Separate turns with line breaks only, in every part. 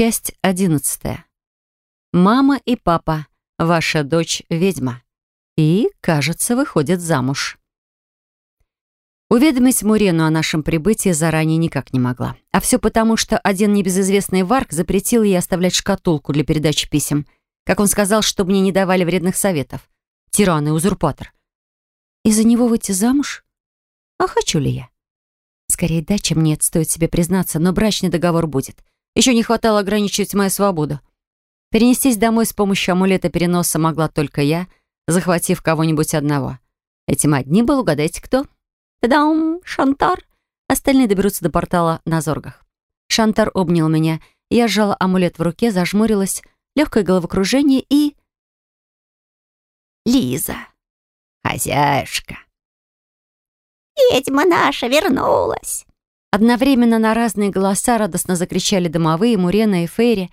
Часть одиннадцатая. Мама и папа, ваша дочь ведьма. И, кажется, выходит замуж. Уведомить Мурену о нашем прибытии заранее никак не могла. А все потому, что один небезызвестный Варк запретил ей оставлять шкатулку для передачи писем. Как он сказал, чтобы мне не давали вредных советов. Тиран и узурпатор. Из-за него выйти замуж? А хочу ли я? Скорее да, чем нет, стоит себе признаться, но брачный договор будет. Еще не хватало ограничивать мою свободу. Перенестись домой с помощью амулета переноса могла только я, захватив кого-нибудь одного. Этим одним был, угадайте, кто? Та-дам! Шантар! Остальные доберутся до портала на зоргах. Шантар обнял меня, я сжала амулет в руке, зажмурилась, легкое головокружение и...
Лиза, хозяюшка. Ведьма наша вернулась.
Одновременно на разные голоса радостно закричали домовые, Мурена и Фейри.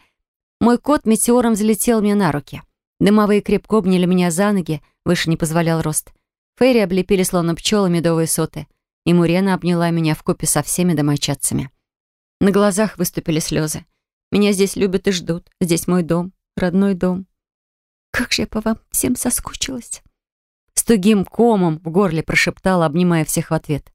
Мой кот метеором взлетел мне на руки. Домовые крепко обняли меня за ноги, выше не позволял рост. Фейри облепили словно пчелы медовые соты, и Мурена обняла меня в купе со всеми домочадцами. На глазах выступили слезы. Меня здесь любят и ждут. Здесь мой дом, родной дом. Как же я по вам всем соскучилась. С тугим комом в горле прошептала, обнимая всех в ответ.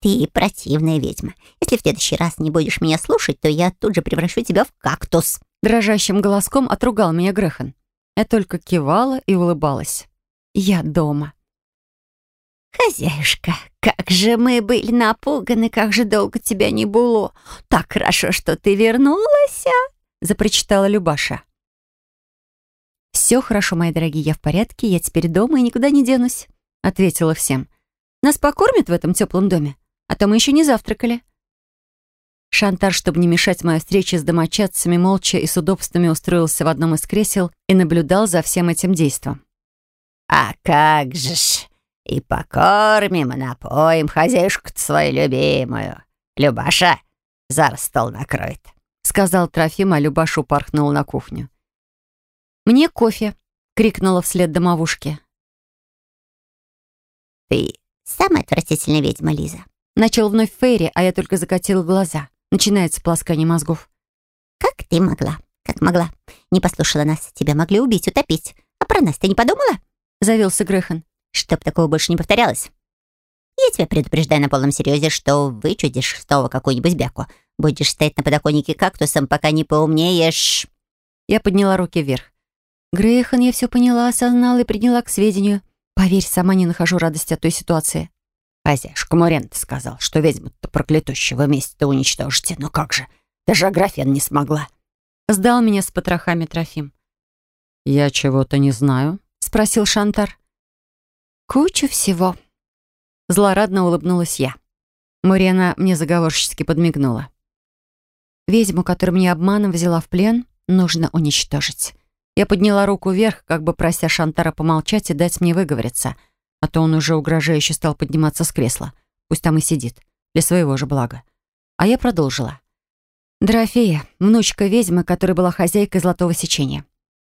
«Ты противная ведьма. Если в следующий раз не будешь меня слушать, то я тут же превращу тебя в кактус».
Дрожащим голоском отругал меня Грехан. Я только кивала и улыбалась. «Я дома».
«Хозяюшка, как же мы были напуганы, как же долго тебя не было. Так хорошо, что ты вернулась!» а!»
запричитала Любаша. «Все хорошо, мои дорогие, я в порядке, я теперь дома и никуда не денусь», ответила всем. «Нас покормят в этом теплом доме? А то мы еще не завтракали». Шантар, чтобы не мешать моей встрече с домочадцами, молча и с удобствами устроился в одном из кресел и наблюдал за всем этим действом.
«А как же ж! И покормим, напоим хозяюшку свою любимую. Любаша, зараз стол накроет», —
сказал Трофим, а Любаша упорхнула на кухню. «Мне кофе!» — крикнула вслед домовушке.
«Ты самая отвратительная ведьма, Лиза»,
Начал вновь Фейри, а я только закатила глаза. Начинается полоскание мозгов.
«Как ты могла? Как могла? Не послушала нас. Тебя могли убить, утопить. А про нас ты не подумала?»
Завелся Грехан.
«Чтоб такого больше не повторялось. Я тебя предупреждаю на полном серьезе, что вычудишь снова какую-нибудь бяку. Будешь стоять на подоконнике кактусом, пока не поумнеешь».
Я подняла руки вверх. Грехан, я все поняла, осознала и приняла к сведению. Поверь, сама не нахожу радости от той ситуации.
Хозяюшка Мурент сказал, что ведьму-то проклятущего вместе-то уничтожите. Но как же, даже Аграфен не смогла.
Сдал меня с потрохами Трофим.
«Я чего-то не знаю», —
спросил Шантар. «Кучу всего». Злорадно улыбнулась я. Мурена мне заговорчески подмигнула. Ведьму, которую мне обманом взяла в плен, нужно уничтожить. Я подняла руку вверх, как бы прося Шантара помолчать и дать мне выговориться — а то он уже угрожающе стал подниматься с кресла. Пусть там и сидит. Для своего же блага. А я продолжила. Дорофея, внучка ведьмы, которая была хозяйкой золотого сечения.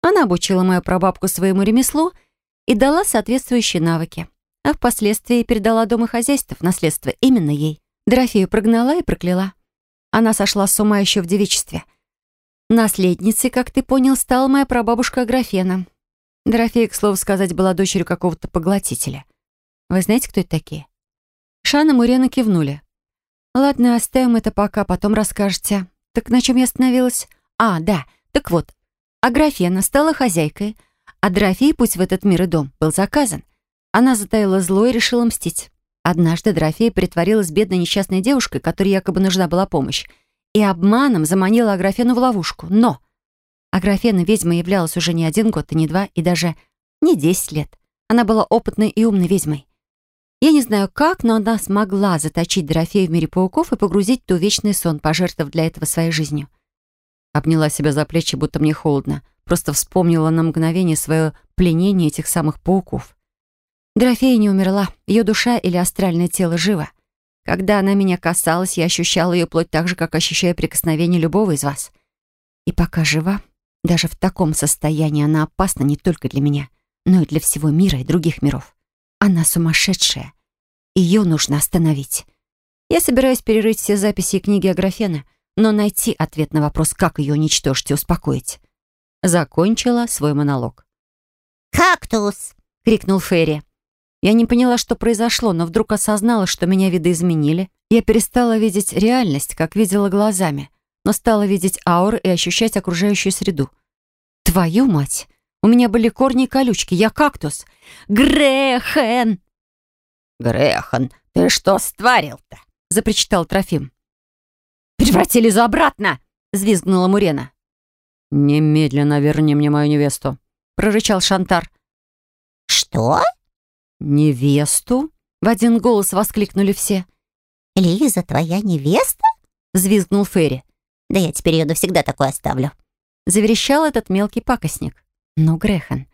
Она обучила мою прабабку своему ремеслу и дала соответствующие навыки. А впоследствии передала дом и хозяйство в наследство именно ей. Дорофею прогнала и прокляла. Она сошла с ума еще в девичестве. Наследницей, как ты понял, стала моя прабабушка Аграфена. Дорофея, к слову сказать, была дочерью какого-то поглотителя. Вы знаете, кто это такие? Шана и Мурена кивнули. Ладно, оставим это пока, потом расскажете. Так на чем я остановилась? А, да, так вот. Аграфена стала хозяйкой, а Дорофей путь в этот мир и дом был заказан. Она затаила зло и решила мстить. Однажды Дорофея притворилась бедной несчастной девушкой, которой якобы нужна была помощь, и обманом заманила Аграфену в ловушку. Но Аграфена ведьма являлась уже не один год, и не два, и даже не десять лет. Она была опытной и умной ведьмой. Я не знаю как, но она смогла заточить Дорофею в мире пауков и погрузить в ту вечный сон, пожертвовав для этого своей жизнью. Обняла себя за плечи, будто мне холодно. Просто вспомнила на мгновение свое пленение этих самых пауков. Дорофея не умерла. Ее душа или астральное тело живо. Когда она меня касалась, я ощущала ее плоть так же, как ощущаю прикосновение любого из вас. И пока жива, даже в таком состоянии она опасна не только для меня, но и для всего мира и других миров. Она сумасшедшая. Ее нужно остановить. Я собираюсь перерыть все записи и книги Аграфена, но найти ответ на вопрос, как ее уничтожить и успокоить. Закончила свой монолог.
«Кактус!»
— крикнул Ферри. Я не поняла, что произошло, но вдруг осознала, что меня видоизменили. Я перестала видеть реальность, как видела глазами, но стала видеть ауры и ощущать окружающую среду. Твою мать! У меня были корни и колючки, я кактус. Грехен!
Грехан, ты что створил-то?
запричитал Трофим. «Превратили за обратно!» — взвизгнула Мурена.
«Немедленно верни мне мою невесту», — прорычал Шантар.
«Что?»
«Невесту?» — в один голос воскликнули все.
«Лиза, твоя невеста?»
— взвизгнул Ферри.
«Да я теперь ее навсегда такой оставлю».
Заверещал этот мелкий пакостник. «Ну, Грехан,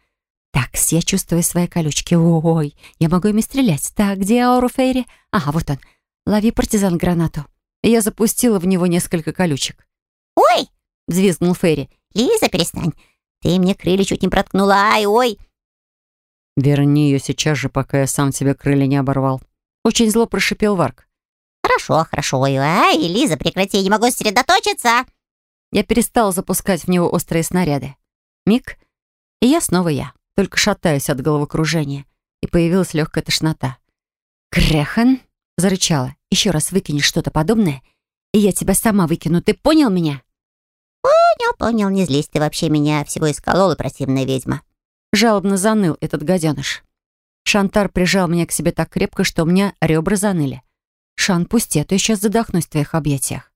так, я чувствую свои колючки. Ой, я могу ими стрелять. Так, где Ауру Фейри? Ага, вот он. Лови, партизан, гранату». Я запустила в него несколько колючек.
«Ой!»
— взвизгнул Ферри.
«Лиза, перестань. Ты мне крылья чуть не проткнула. Ай, ой!»
«Верни ее сейчас же, пока я сам тебе крылья не оборвал».
Очень зло прошипел Варк.
«Хорошо, хорошо. Ай, Лиза, прекрати, я не могу сосредоточиться!»
Я перестала запускать в него острые снаряды. Миг, и я снова я, только шатаюсь от головокружения, и появилась легкая тошнота. «Грехан!» — зарычала. «Еще раз выкинешь что-то подобное, и я тебя сама выкину. Ты понял меня?»
«Понял, понял. Не злись ты вообще меня. Всего исколола противная ведьма».
Жалобно заныл этот гаденыш. Шантар прижал меня к себе так крепко, что у меня ребра заныли. «Шан, пусти, а то я сейчас задохнусь в твоих объятиях».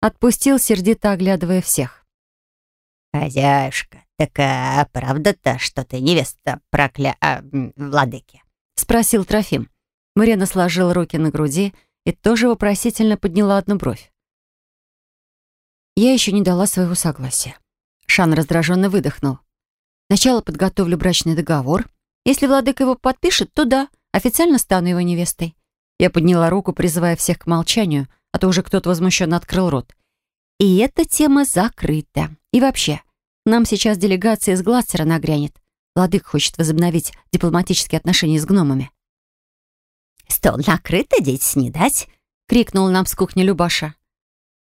Отпустил, сердито оглядывая всех.
«Хозяюшка, так а правда-то, что ты невеста прокля... А, владыки?»
— спросил Трофим. Марина сложила руки на груди и тоже вопросительно подняла одну бровь. Я еще не дала своего согласия. Шан раздраженно выдохнул. Сначала подготовлю брачный договор. Если владыка его подпишет, то да, официально стану его невестой. Я подняла руку, призывая всех к молчанию, а то уже кто-то возмущенно открыл рот. И эта тема закрыта. И вообще, нам сейчас делегация из Глацера нагрянет. Владык хочет возобновить дипломатические отношения с гномами.
«Стол накрыто, дети снедать!» — крикнул нам с кухни Любаша.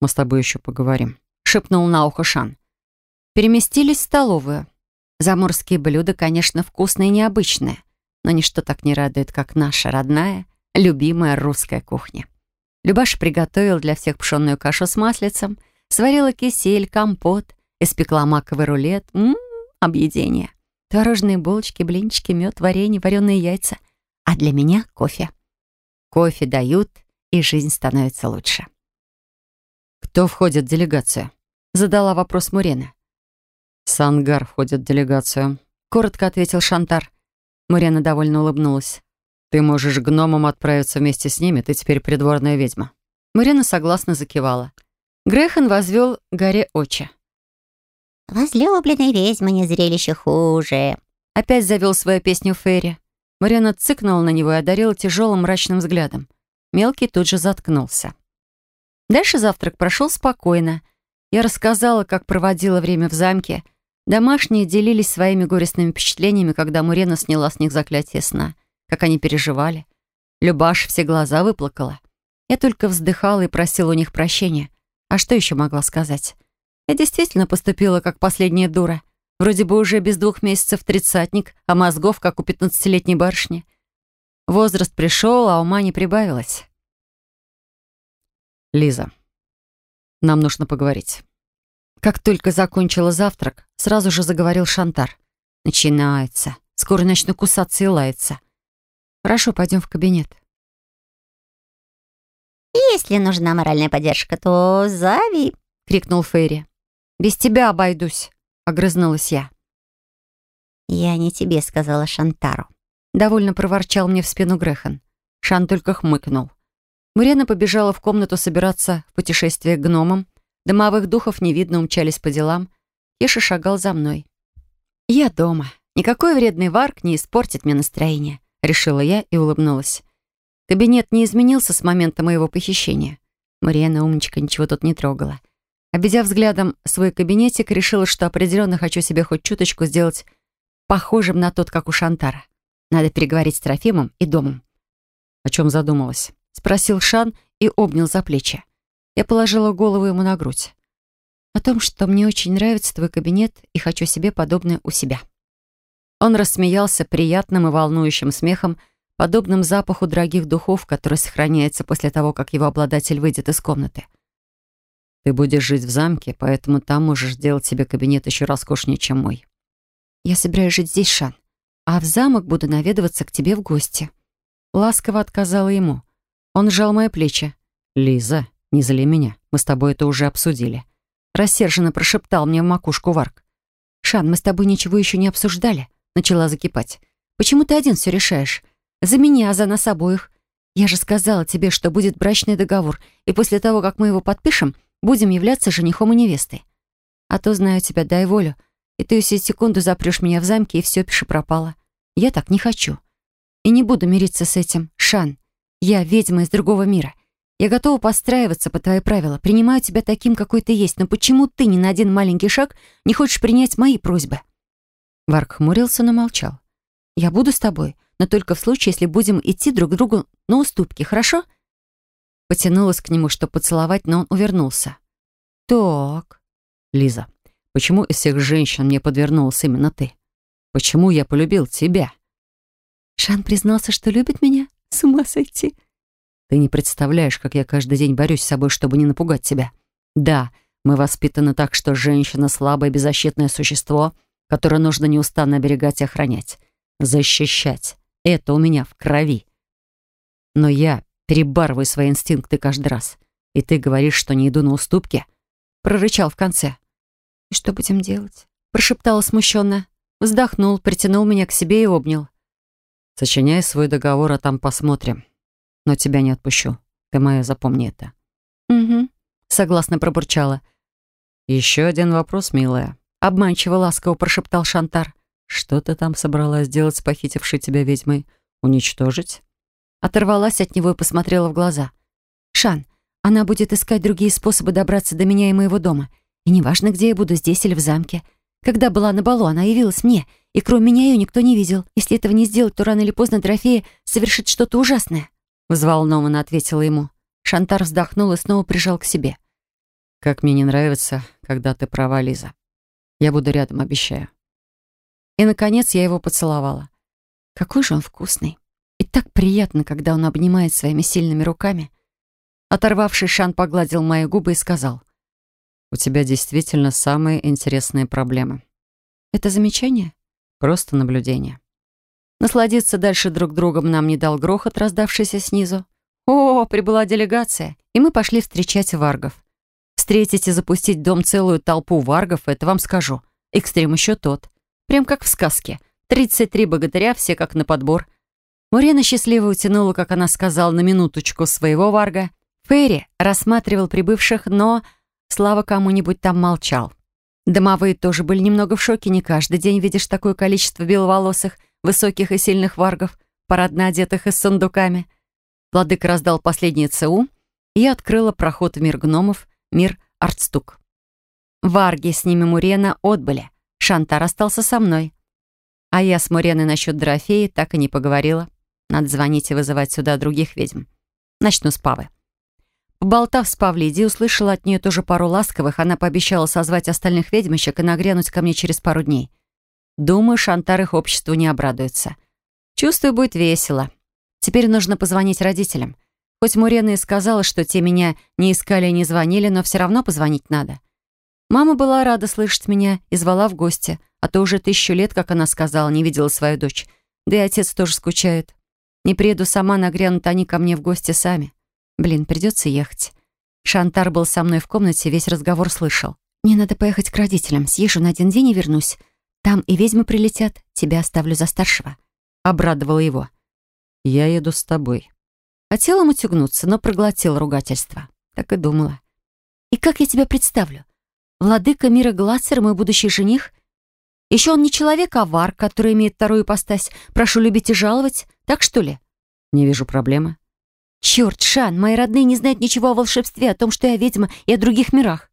«Мы с тобой еще поговорим», —
шепнул на ухо Шан. Переместились в столовую. Заморские блюда, конечно, вкусные и необычные, но ничто так не радует, как наша родная, любимая русская кухня. Любаша приготовил для всех пшенную кашу с маслицем, сварила кисель, компот, испекла маковый рулет. Ммм, объедение. Творожные булочки, блинчики, мед, варенье, вареные яйца. А для меня кофе. Кофе дают, и жизнь становится лучше.
«Кто входит в делегацию?»
Задала вопрос Мурена.
«Сангар входит в делегацию», —
коротко ответил Шантар. Мурена довольно улыбнулась.
«Ты можешь гномам отправиться вместе с ними, ты теперь придворная ведьма».
Мурена согласно закивала. Грехан возвел горе очи.
«Возлюбленная ведьма, не зрелище хуже», —
опять завел свою песню Ферри. Марина цыкнула на него и одарила тяжелым мрачным взглядом. Мелкий тут же заткнулся. Дальше завтрак прошел спокойно. Я рассказала, как проводила время в замке. Домашние делились своими горестными впечатлениями, когда Мурена сняла с них заклятие сна. Как они переживали. Любаш все глаза выплакала. Я только вздыхала и просила у них прощения. А что еще могла сказать? Я действительно поступила как последняя дура. Вроде бы уже без двух месяцев тридцатник, а мозгов, как у пятнадцатилетней барышни. Возраст пришел, а ума не прибавилось.
Лиза, нам нужно поговорить.
Как только закончила завтрак, сразу же заговорил Шантар. Начинается. Скоро начну кусаться и лаяться. Хорошо, пойдем в кабинет.
«Если нужна моральная поддержка, то зови», —
крикнул Фейри. «Без тебя обойдусь», — огрызнулась я.
«Я не тебе», — сказала Шантару.
Довольно проворчал мне в спину Грехан. Шан только хмыкнул. Мурена побежала в комнату собираться в путешествие к гномам. Домовых духов не видно, умчались по делам. Кеша шагал за мной. «Я дома. Никакой вредный варк не испортит мне настроение», — решила я и улыбнулась. Кабинет не изменился с момента моего похищения. Мариана, умничка, ничего тут не трогала. Обведя взглядом свой кабинетик, решила, что определенно хочу себе хоть чуточку сделать похожим на тот, как у Шантара. Надо переговорить с Трофимом и домом.
«О чем задумалась?»
— спросил Шан и обнял за плечи. Я положила голову ему на грудь. О том, что мне очень нравится твой кабинет и хочу себе подобное у себя. Он рассмеялся приятным и волнующим смехом, подобным запаху дорогих духов, который сохраняется после того, как его обладатель выйдет из комнаты. Ты будешь жить в замке, поэтому там можешь сделать себе кабинет еще роскошнее, чем мой. Я собираюсь жить здесь, Шан, а в замок буду наведываться к тебе в гости. Ласково отказала ему. Он сжал мои плечи. «Лиза, не зли меня, мы с тобой это уже обсудили». Рассерженно прошептал мне в макушку Варк. «Шан, мы с тобой ничего еще не обсуждали», начала закипать. «Почему ты один все решаешь? За меня, за нас обоих. Я же сказала тебе, что будет брачный договор, и после того, как мы его подпишем, Будем являться женихом и невестой. А то знаю тебя, дай волю, и ты всю секунду запрешь меня в замке, и все, пиши пропало. Я так не хочу. И не буду мириться с этим, Шан. Я ведьма из другого мира. Я готова подстраиваться по твои правила, принимаю тебя таким, какой ты есть, но почему ты ни на один маленький шаг не хочешь принять мои просьбы?» Варк хмурился, но молчал. «Я буду с тобой, но только в случае, если будем идти друг другу на уступки, хорошо?» Потянулась к нему, чтобы поцеловать, но он увернулся. «Так...» «Лиза, почему из всех женщин мне подвернулась именно ты? Почему я полюбил тебя?» Шан признался, что любит меня? С ума сойти.
Ты не представляешь, как я каждый день борюсь с собой, чтобы не напугать тебя. Да, мы воспитаны так, что женщина — слабое беззащитное существо, которое нужно неустанно оберегать и охранять. Защищать. Это у меня в крови. Но я перебарываю свои инстинкты каждый раз. И ты говоришь, что не иду на уступки?» Прорычал в конце.
«И что будем делать?» Прошептала смущенно. Вздохнул, притянул меня к себе и обнял.
«Сочиняй свой договор, а там посмотрим. Но тебя не отпущу. Ты моя, запомни это».
«Угу», — согласно пробурчала.
«Еще один вопрос, милая», —
обманчиво ласково прошептал Шантар.
«Что ты там собралась делать с похитившей тебя ведьмой? Уничтожить?»
Оторвалась от него и посмотрела в глаза. «Шан, она будет искать другие способы добраться до меня и моего дома. И неважно, где я буду, здесь или в замке. Когда была на балу, она явилась мне, и кроме меня ее никто не видел. Если этого не сделать, то рано или поздно Дорофея совершит что-то ужасное», — взволнованно ответила ему. Шантар вздохнул и снова прижал к себе.
«Как мне не нравится, когда ты права, Лиза. Я буду рядом, обещаю».
И, наконец, я его поцеловала. Какой же он вкусный. И так приятно, когда он обнимает своими сильными руками. Оторвавший Шан погладил мои губы и сказал.
«У тебя действительно самые интересные проблемы».
«Это замечание?»
«Просто наблюдение».
Насладиться дальше друг другом нам не дал грохот, раздавшийся снизу. О, прибыла делегация, и мы пошли встречать варгов. Встретить и запустить дом целую толпу варгов, это вам скажу. Экстрем еще тот. Прям как в сказке. 33 богатыря, все как на подбор. Мурена счастливо утянула, как она сказала, на минуточку своего варга. Ферри рассматривал прибывших, но, слава кому-нибудь там молчал. Домовые тоже были немного в шоке. Не каждый день видишь такое количество беловолосых, высоких и сильных варгов, парадно одетых и с сундуками. Владыка раздал последний ЦУ, и открыла проход в мир гномов, мир Артстук. Варги с ними Мурена отбыли. Шантар остался со мной. А я с Муреной насчет Дорофеи так и не поговорила. Надо звонить и вызывать сюда других ведьм. Начну с Павы. Поболтав с Павлидией, услышала от нее тоже пару ласковых. Она пообещала созвать остальных ведьмочек и нагрянуть ко мне через пару дней. Думаю, Шантар их обществу не обрадуется. Чувствую, будет весело. Теперь нужно позвонить родителям. Хоть Мурена и сказала, что те меня не искали и не звонили, но все равно позвонить надо. Мама была рада слышать меня и звала в гости, а то уже тысячу лет, как она сказала, не видела свою дочь. Да и отец тоже скучает. Не приеду сама, нагрянут они ко мне в гости сами. Блин, придется ехать. Шантар был со мной в комнате, весь разговор слышал. Мне надо поехать к родителям, съезжу на один день и вернусь. Там и ведьмы прилетят, тебя оставлю за старшего. Обрадовала его.
Я еду с тобой.
Хотела ему тягнуться, но проглотил ругательство. Так и думала. И как я тебя представлю? Владыка мира Глассер, мой будущий жених? Еще он не человек, а вар, который имеет вторую ипостась. Прошу любить и жаловать. Так что ли?
Не вижу проблемы.
Черт, Шан, мои родные не знают ничего о волшебстве, о том, что я ведьма и о других мирах.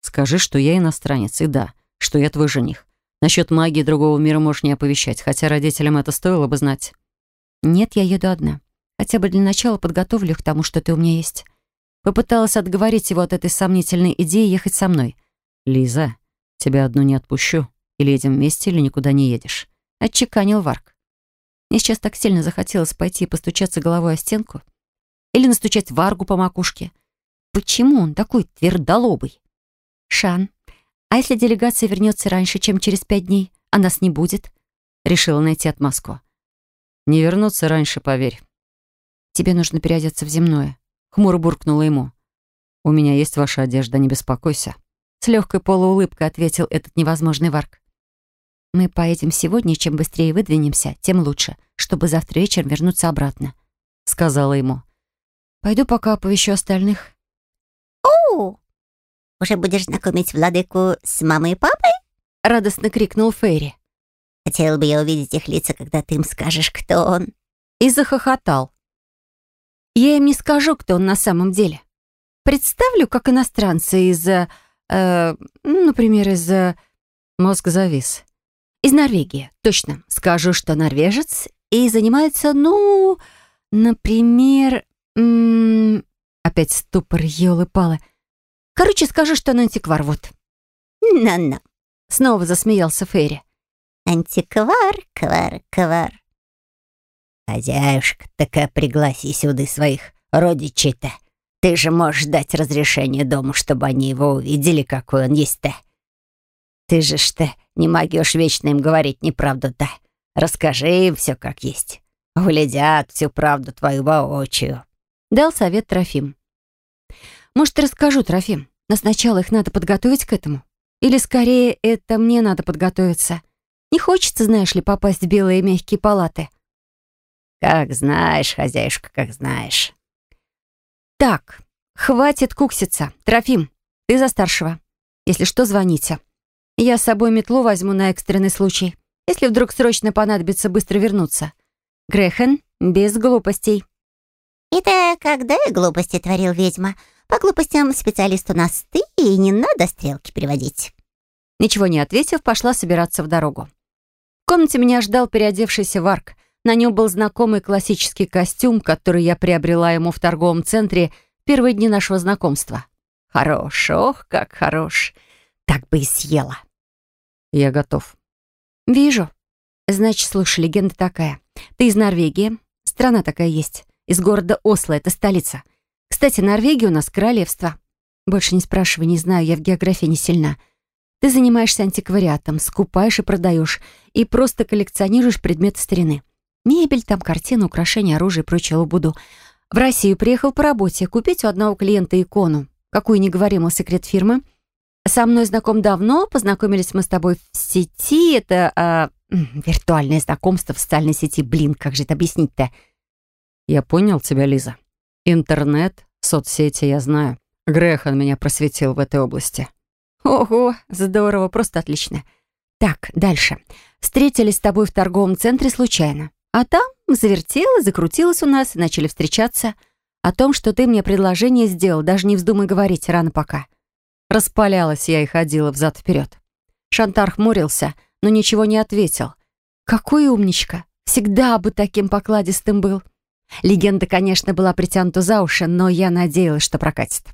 Скажи, что я иностранец, и да, что я твой жених. Насчет магии другого мира можешь не оповещать, хотя родителям это стоило бы знать.
Нет, я еду одна. Хотя бы для начала подготовлю к тому, что ты у меня есть. Попыталась отговорить его от этой сомнительной идеи ехать со мной.
«Лиза, тебя одну не отпущу. Или едем вместе, или никуда не едешь», —
отчеканил Варк. Мне сейчас так сильно захотелось пойти и постучаться головой о стенку. Или настучать Варгу по макушке. Почему он такой твердолобый? Шан, а если делегация вернется раньше, чем через пять дней, а нас не будет? Решила найти отмазку.
Не вернуться раньше, поверь.
Тебе нужно переодеться в земное. Хмуро буркнула ему.
У меня есть ваша одежда, не беспокойся.
С легкой полуулыбкой ответил этот невозможный Варк. Мы поедем сегодня, чем быстрее выдвинемся, тем лучше, чтобы завтра вечером вернуться обратно», — сказала ему. «Пойду пока оповещу остальных».
«О, уже будешь знакомить владыку с мамой и папой?»
— радостно крикнул Фейри.
«Хотел бы я увидеть их лица, когда ты им скажешь, кто он».
И захохотал. «Я им не скажу, кто он на самом деле. Представлю, как иностранцы из, э, например, из... Э,
мозг завис.
Из Норвегии, точно. Скажу, что норвежец и занимается, ну, например... Опять ступор, елы-палы. Короче, скажу, что он антиквар, вот.
«На-на», —
снова засмеялся Ферри.
«Антиквар, квар, квар».
«Хозяюшка, так пригласи сюда своих родичей-то. Ты же можешь дать разрешение дому, чтобы они его увидели, какой он есть-то. Ты же что, не могешь вечно им говорить неправду-то. Расскажи им все как есть. Глядят всю правду твою воочию.
Дал совет Трофим. Может, расскажу, Трофим, но сначала их надо подготовить к этому. Или, скорее, это мне надо подготовиться. Не хочется, знаешь ли, попасть в белые мягкие палаты.
Как знаешь, хозяюшка, как знаешь.
Так, хватит кукситься. Трофим, ты за старшего. Если что, звоните. Я с собой метлу возьму на экстренный случай, если вдруг срочно понадобится быстро вернуться. Грехен, без глупостей.
Это когда я глупости творил ведьма? По глупостям специалист у нас ты, и не надо стрелки переводить.
Ничего не ответив, пошла собираться в дорогу. В комнате меня ждал переодевшийся Варк. На нем был знакомый классический костюм, который я приобрела ему в торговом центре в первые дни нашего знакомства. Хорош, ох, как хорош. Так бы и съела.
Я готов.
Вижу. Значит, слушай, легенда такая. Ты из Норвегии. Страна такая есть. Из города Осло, это столица. Кстати, Норвегия у нас королевство. Больше не спрашивай, не знаю, я в географии не сильна. Ты занимаешься антиквариатом, скупаешь и продаешь, и просто коллекционируешь предметы старины. Мебель, там картины, украшения, оружие и прочее лабуду. В Россию приехал по работе, купить у одного клиента икону. Какую не говорим, о секрет фирмы — со мной знаком давно, познакомились мы с тобой в сети. Это э, виртуальное знакомство в социальной сети. Блин, как же это объяснить-то?
Я понял тебя, Лиза. Интернет, соцсети, я знаю. Грехан меня просветил в этой области.
Ого, здорово, просто отлично. Так, дальше. Встретились с тобой в торговом центре случайно. А там завертелось, закрутилось у нас, и начали встречаться. О том, что ты мне предложение сделал, даже не вздумай говорить, рано пока. Распалялась я и ходила взад-вперед. Шантар хмурился, но ничего не ответил. Какой умничка! Всегда бы таким покладистым был. Легенда, конечно, была притянута за уши, но я надеялась, что прокатит.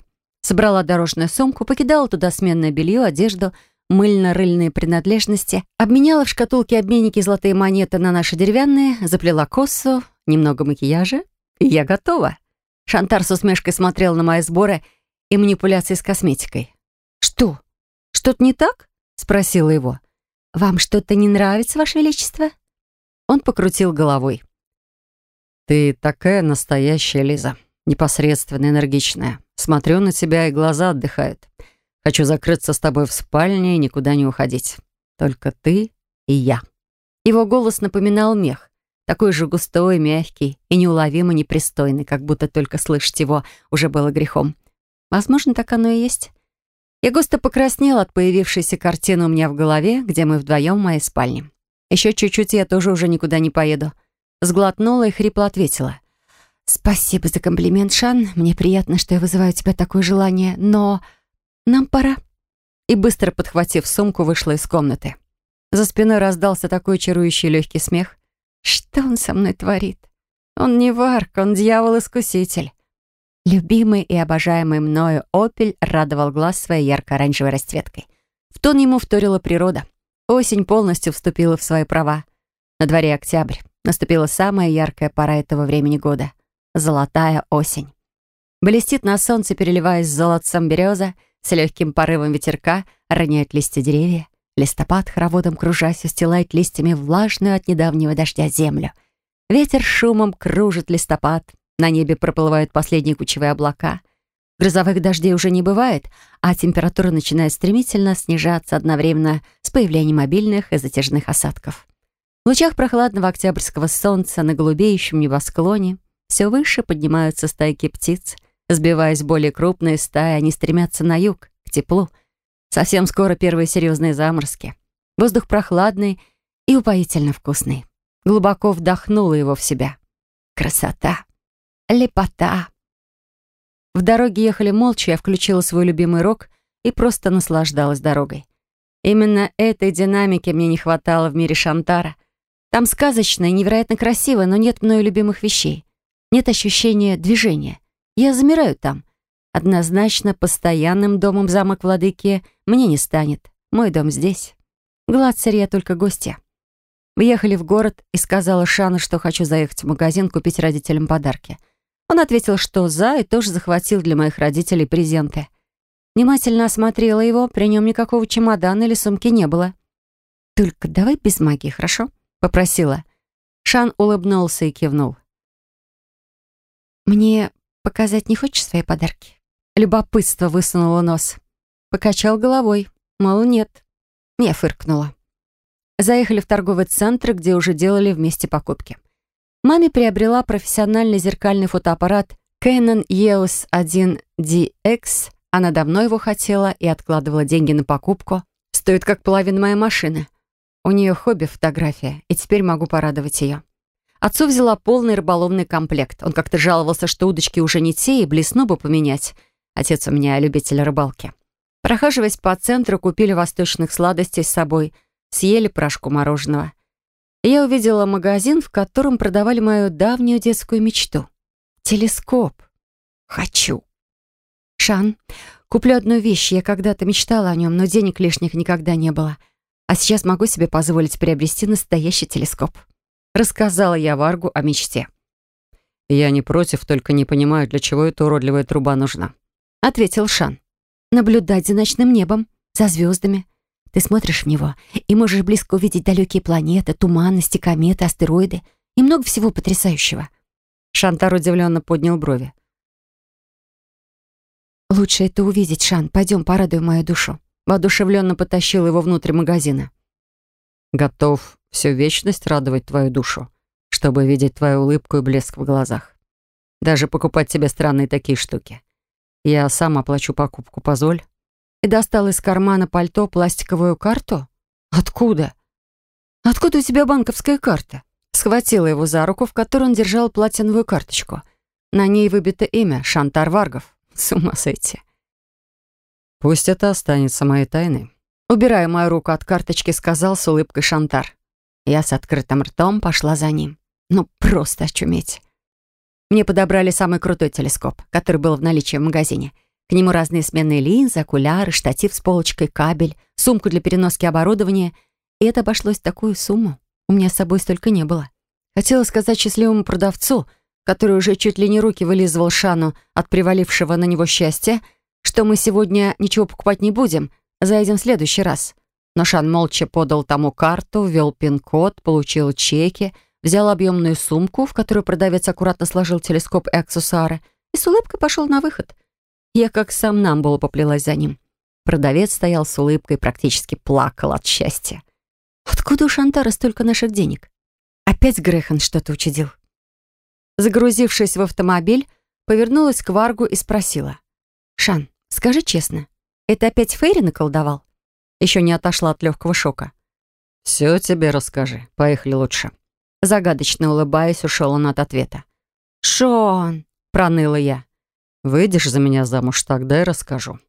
Собрала дорожную сумку, покидала туда сменное белье, одежду, мыльно-рыльные принадлежности, обменяла в шкатулке обменники золотые монеты на наши деревянные, заплела косу, немного макияжа, и я готова. Шантар с усмешкой смотрел на мои сборы и манипуляции с косметикой. «Что? Что-то не так?» — спросила его. «Вам что-то не нравится, Ваше Величество?» Он покрутил головой.
«Ты такая настоящая, Лиза. Непосредственно энергичная. Смотрю на тебя, и глаза отдыхают. Хочу закрыться с тобой в спальне и никуда не уходить. Только ты и я».
Его голос напоминал мех. Такой же густой, мягкий и неуловимо непристойный, как будто только слышать его уже было грехом. Возможно, так оно и есть. Я густо покраснела от появившейся картины у меня в голове, где мы вдвоем в моей спальне. Еще чуть-чуть, я тоже уже никуда не поеду. Сглотнула и хрипло ответила. «Спасибо за комплимент, Шан. Мне приятно, что я вызываю у тебя такое желание, но нам пора». И быстро подхватив сумку, вышла из комнаты. За спиной раздался такой чарующий легкий смех. Что он со мной творит? Он не варк, он дьявол-искуситель. Любимый и обожаемый мною «Опель» радовал глаз своей ярко-оранжевой расцветкой. В тон ему вторила природа. Осень полностью вступила в свои права. На дворе октябрь. Наступила самая яркая пора этого времени года. Золотая осень. Блестит на солнце, переливаясь золотцем береза, с легким порывом ветерка роняют листья деревья. Листопад, хороводом кружась, устилает листьями влажную от недавнего дождя землю. Ветер шумом кружит листопад. На небе проплывают последние кучевые облака. Грозовых дождей уже не бывает, а температура начинает стремительно снижаться одновременно с появлением мобильных и затяжных осадков. В лучах прохладного октябрьского солнца на голубеющем небосклоне все выше поднимаются стайки птиц. Сбиваясь более крупные стаи, они стремятся на юг, к теплу. Совсем скоро первые серьезные заморозки. Воздух прохладный и упоительно вкусный. Глубоко вдохнула его в себя. Красота! Лепота! В дороге ехали молча, я включила свой любимый рок и просто наслаждалась дорогой. Именно этой динамики мне не хватало в мире Шантара. Там сказочно и невероятно красиво, но нет мною любимых вещей. Нет ощущения движения. Я замираю там. Однозначно постоянным домом замок владыки мне не станет. Мой дом здесь. Гладцарь я только гостья. Въехали в город и сказала Шану, что хочу заехать в магазин купить родителям подарки. Он ответил, что за, и тоже захватил для моих родителей презенты. Внимательно осмотрела его, при нем никакого чемодана или сумки не было. «Только давай без магии, хорошо?» Попросила. Шан улыбнулся и кивнул. «Мне показать не хочешь свои подарки?» Любопытство высунуло нос. Покачал головой. Мол, нет. Я фыркнула. Заехали в торговый центр, где уже делали вместе покупки. Маме приобрела профессиональный зеркальный фотоаппарат Canon EOS 1DX. Она давно его хотела и откладывала деньги на покупку. Стоит как половина моей машины. У нее хобби фотография, и теперь могу порадовать ее. Отцу взяла полный рыболовный комплект. Он как-то жаловался, что удочки уже не те, и блесну бы поменять. Отец у меня любитель рыбалки. Прохаживаясь по центру, купили восточных сладостей с собой, съели порошку мороженого. Я увидела магазин, в котором продавали мою давнюю детскую мечту. Телескоп. Хочу. Шан, куплю одну вещь. Я когда-то мечтала о нем, но денег лишних никогда не было. — а сейчас могу себе позволить приобрести настоящий телескоп. Рассказала я Варгу о мечте.
«Я не против, только не понимаю, для чего эта уродливая труба нужна», —
ответил Шан. «Наблюдать за ночным небом, за звездами. Ты смотришь в него и можешь близко увидеть далекие планеты, туманности, кометы, астероиды и много всего потрясающего». Шантар удивленно поднял брови. «Лучше это увидеть, Шан. Пойдем, порадуй мою душу воодушевленно потащил его внутрь магазина.
«Готов всю вечность радовать твою душу, чтобы видеть твою улыбку и блеск в глазах. Даже покупать тебе странные такие штуки. Я сам оплачу покупку, позволь».
И достал из кармана пальто пластиковую карту? Откуда? Откуда у тебя банковская карта? Схватила его за руку, в которой он держал платиновую карточку. На ней выбито имя Шантар Варгов. С ума сойти.
Пусть это останется моей тайной.
Убирая мою руку от карточки, сказал с улыбкой Шантар. Я с открытым ртом пошла за ним. Ну, просто очуметь. Мне подобрали самый крутой телескоп, который был в наличии в магазине. К нему разные сменные линзы, окуляры, штатив с полочкой, кабель, сумку для переноски оборудования. И это обошлось такую сумму. У меня с собой столько не было. Хотела сказать счастливому продавцу, который уже чуть ли не руки вылизывал Шану от привалившего на него счастья, что мы сегодня ничего покупать не будем, заедем в следующий раз. Но Шан молча подал тому карту, ввел пин-код, получил чеки, взял объемную сумку, в которую продавец аккуратно сложил телескоп и аксессуары, и с улыбкой пошел на выход. Я как сам нам было поплелась за ним. Продавец стоял с улыбкой, практически плакал от счастья. Откуда у Шантара столько наших денег? Опять Грехан что-то учудил. Загрузившись в автомобиль, повернулась к Варгу и спросила. «Шан, Скажи честно, это опять Фейри наколдовал? Еще не отошла от легкого шока.
«Все тебе расскажи. Поехали лучше».
Загадочно улыбаясь, ушел он от ответа. «Шон!» — проныла я.
«Выйдешь за меня замуж, тогда и расскажу».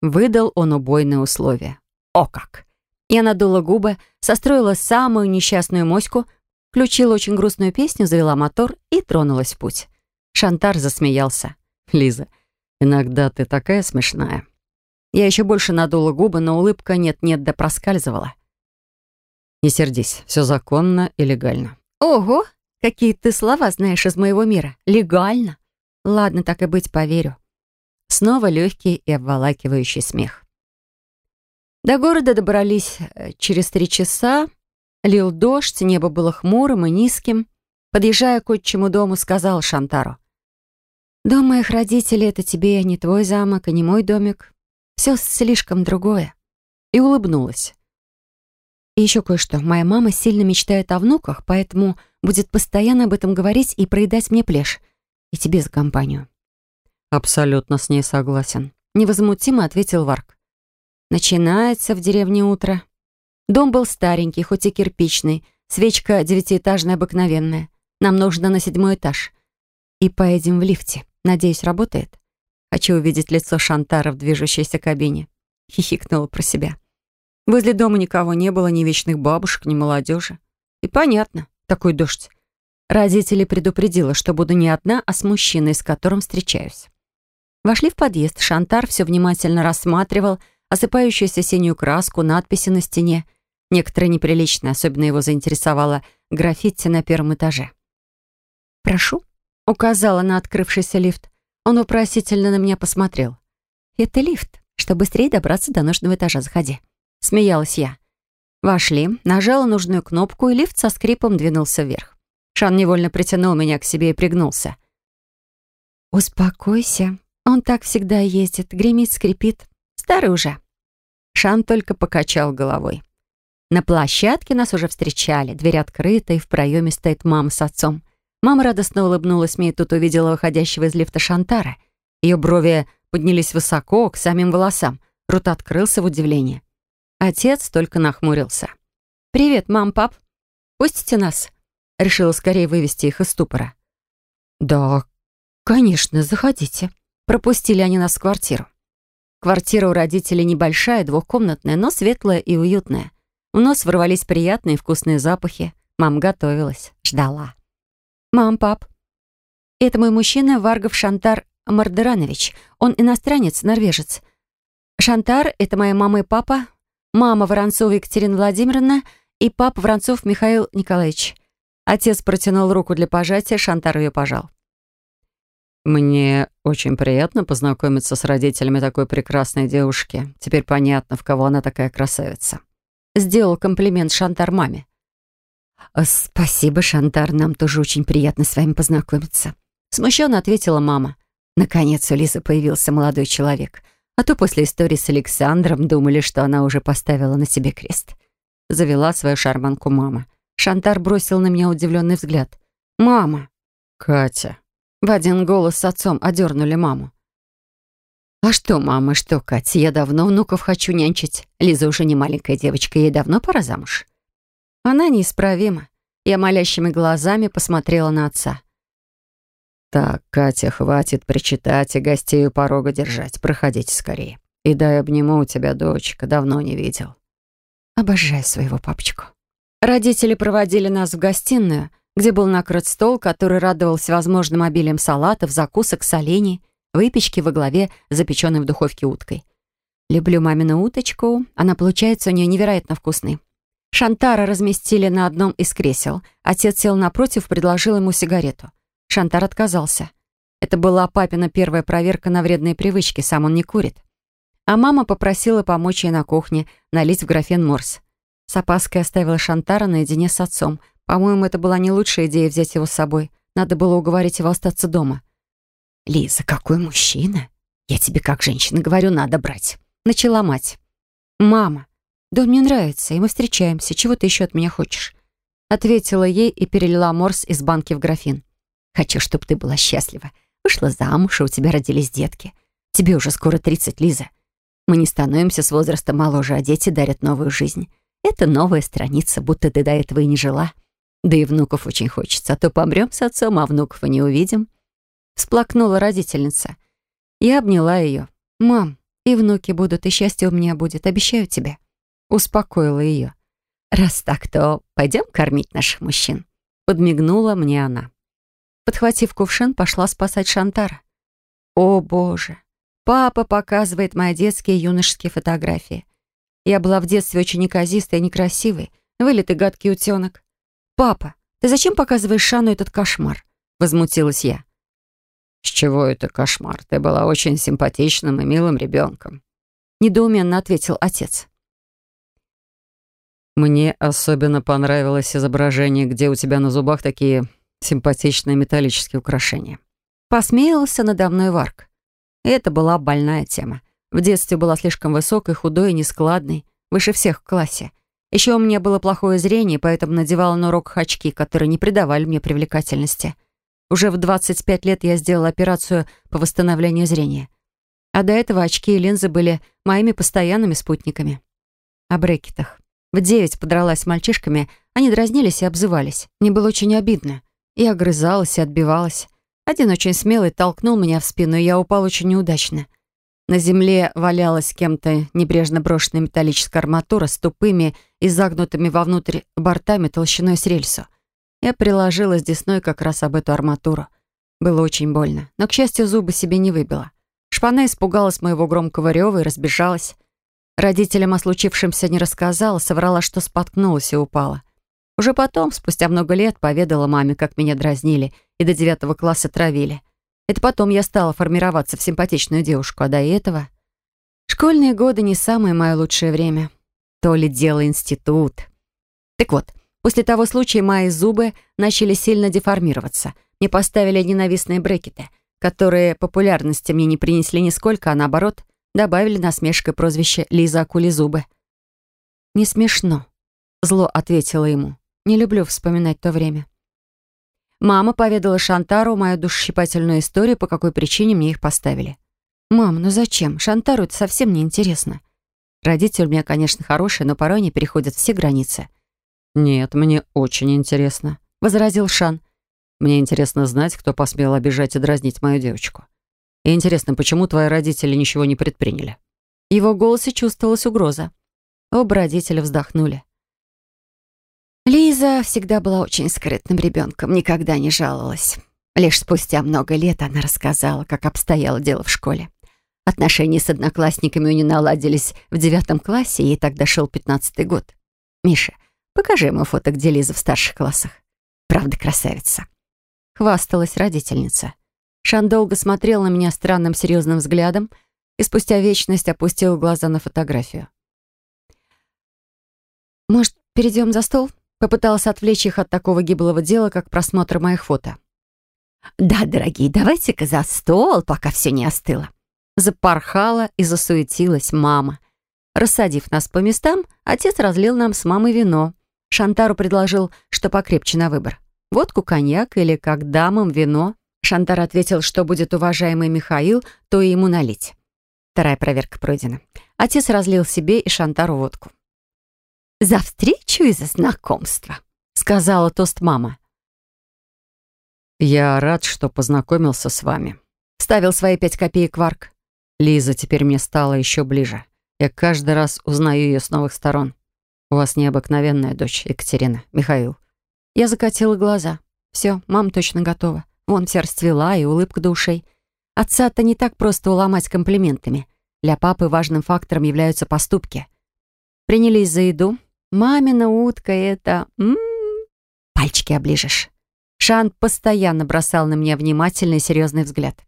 Выдал он убойные условия. О как! Я надула губы, состроила самую несчастную моську, включила очень грустную песню, завела мотор и тронулась в путь. Шантар засмеялся.
Лиза, иногда ты такая смешная. Я еще больше надула губы, но улыбка нет-нет да проскальзывала. Не сердись, все законно и легально.
Ого, какие ты слова знаешь из моего мира. Легально. Ладно, так и быть, поверю. Снова легкий и обволакивающий смех. До города добрались э, через три часа. Лил дождь, небо было хмурым и низким. Подъезжая к отчему дому, сказал Шантару. «Дом моих родителей — это тебе не твой замок и не мой домик. Все слишком другое». И улыбнулась. И еще кое-что. Моя мама сильно мечтает о внуках, поэтому будет постоянно об этом говорить и проедать мне плешь. И тебе за компанию.
Абсолютно с ней согласен.
Невозмутимо ответил Варк. Начинается в деревне утро. Дом был старенький, хоть и кирпичный. Свечка девятиэтажная обыкновенная. Нам нужно на седьмой этаж. И поедем в лифте. Надеюсь, работает. Хочу увидеть лицо Шантара в движущейся кабине. Хихикнула про себя. Возле дома никого не было, ни вечных бабушек, ни молодежи. И понятно, такой дождь. Родители предупредила, что буду не одна, а с мужчиной, с которым встречаюсь. Вошли в подъезд. Шантар все внимательно рассматривал осыпающуюся синюю краску, надписи на стене. Некоторые неприличные, особенно его заинтересовало граффити на первом этаже. «Прошу», — указала на открывшийся лифт. Он вопросительно на меня посмотрел. «Это лифт. Чтобы быстрее добраться до нужного этажа, заходи». Смеялась я. Вошли, нажала нужную кнопку, и лифт со скрипом двинулся вверх. Шан невольно притянул меня к себе и пригнулся. «Успокойся. Он так всегда ездит, гремит, скрипит. Старый уже». Шан только покачал головой. На площадке нас уже встречали, дверь открыта, и в проеме стоит мама с отцом. Мама радостно улыбнулась мне и тут увидела выходящего из лифта Шантара. Ее брови поднялись высоко, к самим волосам. Рот открылся в удивлении. Отец только нахмурился. «Привет, мам, пап. Пустите нас?» Решила скорее вывести их из ступора. «Да, конечно, заходите». Пропустили они нас в квартиру. Квартира у родителей небольшая, двухкомнатная, но светлая и уютная. В нос ворвались приятные вкусные запахи. Мам готовилась, ждала. «Мам, пап, это мой мужчина Варгов Шантар Мардеранович. Он иностранец, норвежец. Шантар — это моя мама и папа, мама Воронцова Екатерина Владимировна и папа Воронцов Михаил Николаевич. Отец протянул руку для пожатия, Шантар ее пожал.
«Мне очень приятно познакомиться с родителями такой прекрасной девушки. Теперь понятно, в кого она такая красавица».
Сделал комплимент Шантар маме. «Спасибо, Шантар, нам тоже очень приятно с вами познакомиться». Смущенно ответила мама. Наконец у Лизы появился молодой человек — а то после истории с Александром думали, что она уже поставила на себе крест. Завела свою шарманку мама. Шантар бросил на меня удивленный взгляд. «Мама!»
«Катя!»
В один голос с отцом одернули маму. «А что, мама, что, Катя, я давно внуков хочу нянчить. Лиза уже не маленькая девочка, ей давно пора замуж». Она неисправима. Я молящими глазами посмотрела на отца.
«Так, Катя, хватит причитать и гостей у порога держать. Проходите скорее. И дай обниму у тебя, дочка, давно не видел».
Обожаю своего папочку. Родители проводили нас в гостиную, где был накрыт стол, который радовал всевозможным обилием салатов, закусок, солений, выпечки во главе запеченной в духовке уткой. Люблю мамину уточку, она получается у нее невероятно вкусной. Шантара разместили на одном из кресел. Отец сел напротив, предложил ему сигарету. Шантар отказался. Это была папина первая проверка на вредные привычки, сам он не курит. А мама попросила помочь ей на кухне налить в графин морс. С опаской оставила Шантара наедине с отцом. По-моему, это была не лучшая идея взять его с собой. Надо было уговорить его остаться дома. «Лиза, какой мужчина! Я тебе как женщина говорю, надо брать!» Начала мать. «Мама, да мне нравится, и мы встречаемся. Чего ты еще от меня хочешь?» Ответила ей и перелила морс из банки в графин. Хочу, чтобы ты была счастлива. Вышла замуж, и у тебя родились детки. Тебе уже скоро 30, Лиза. Мы не становимся с возраста моложе, а дети дарят новую жизнь. Это новая страница, будто ты до этого и не жила. Да и внуков очень хочется, а то помрем с отцом, а внуков и не увидим. Всплакнула родительница. Я обняла ее. «Мам, и внуки будут, и счастье у меня будет, обещаю тебе». Успокоила ее. «Раз так, то пойдем кормить наших мужчин». Подмигнула мне она. Подхватив кувшин, пошла спасать Шантара. О, Боже! Папа показывает мои детские и юношеские фотографии. Я была в детстве очень неказистой и некрасивой, вылитый гадкий утенок. «Папа, ты зачем показываешь Шану этот кошмар?» — возмутилась я.
«С чего это кошмар? Ты была очень симпатичным и милым ребенком», —
недоуменно ответил отец.
«Мне особенно понравилось изображение, где у тебя на зубах такие симпатичные металлические украшения».
Посмеялся надо мной Варк. Это была больная тема. В детстве была слишком высокой, худой и нескладной, выше всех в классе. Еще у меня было плохое зрение, поэтому надевала на урок очки, которые не придавали мне привлекательности. Уже в 25 лет я сделала операцию по восстановлению зрения. А до этого очки и линзы были моими постоянными спутниками. О брекетах. В девять подралась с мальчишками, они дразнились и обзывались. Мне было очень обидно. Я огрызалась и отбивалась. Один очень смелый толкнул меня в спину, и я упал очень неудачно. На земле валялась кем-то небрежно брошенная металлическая арматура с тупыми и загнутыми вовнутрь бортами толщиной с рельсу. Я приложилась десной как раз об эту арматуру. Было очень больно, но, к счастью, зубы себе не выбила. Шпана испугалась моего громкого рева и разбежалась. Родителям о случившемся не рассказала, соврала, что споткнулась и упала. Уже потом, спустя много лет, поведала маме, как меня дразнили и до девятого класса травили. Это потом я стала формироваться в симпатичную девушку, а до этого... Школьные годы не самое мое лучшее время. То ли дело институт. Так вот, после того случая мои зубы начали сильно деформироваться. Мне поставили ненавистные брекеты, которые популярности мне не принесли нисколько, а наоборот, добавили насмешкой прозвище «Лиза Акулизубы». «Не смешно», — зло ответила ему. Не люблю вспоминать то время. Мама поведала Шантару мою душесчипательную историю, по какой причине мне их поставили. «Мам, ну зачем? Шантару это совсем не интересно. Родители у меня, конечно, хорошие, но порой они переходят все границы».
«Нет, мне очень интересно», — возразил Шан. «Мне интересно знать, кто посмел обижать и дразнить мою девочку. И интересно, почему твои родители ничего не предприняли?»
В его голосе чувствовалась угроза. Оба родителя вздохнули. Лиза всегда была очень скрытным ребенком, никогда не жаловалась. Лишь спустя много лет она рассказала, как обстояло дело в школе. Отношения с одноклассниками у нее наладились в девятом классе, ей тогда шел пятнадцатый год. «Миша, покажи ему фото, где Лиза в старших классах. Правда, красавица». Хвасталась родительница. Шан долго смотрел на меня странным серьезным взглядом и спустя вечность опустил глаза на фотографию. «Может, перейдем за стол?» Попыталась отвлечь их от такого гиблого дела, как просмотр моих фото.
«Да, дорогие, давайте-ка за стол, пока все не остыло».
Запорхала и засуетилась мама. Рассадив нас по местам, отец разлил нам с мамой вино. Шантару предложил, что покрепче на выбор. Водку, коньяк или, как дамам, вино. Шантар ответил, что будет уважаемый Михаил, то и ему налить. Вторая проверка пройдена. Отец разлил себе и Шантару водку.
«За встречу и за знакомство», — сказала тост мама.
«Я рад, что познакомился с вами», —
ставил свои пять копеек Варк.
«Лиза теперь мне стала еще ближе. Я каждый раз узнаю ее с новых сторон. У вас необыкновенная дочь, Екатерина. Михаил».
Я закатила глаза. Все, мама точно готова. Вон вся расцвела и улыбка до ушей. Отца-то не так просто уломать комплиментами. Для папы важным фактором являются поступки. Принялись за еду, Мамина утка — это... М -м -м, пальчики оближешь. Шан постоянно бросал на меня внимательный и серьезный взгляд.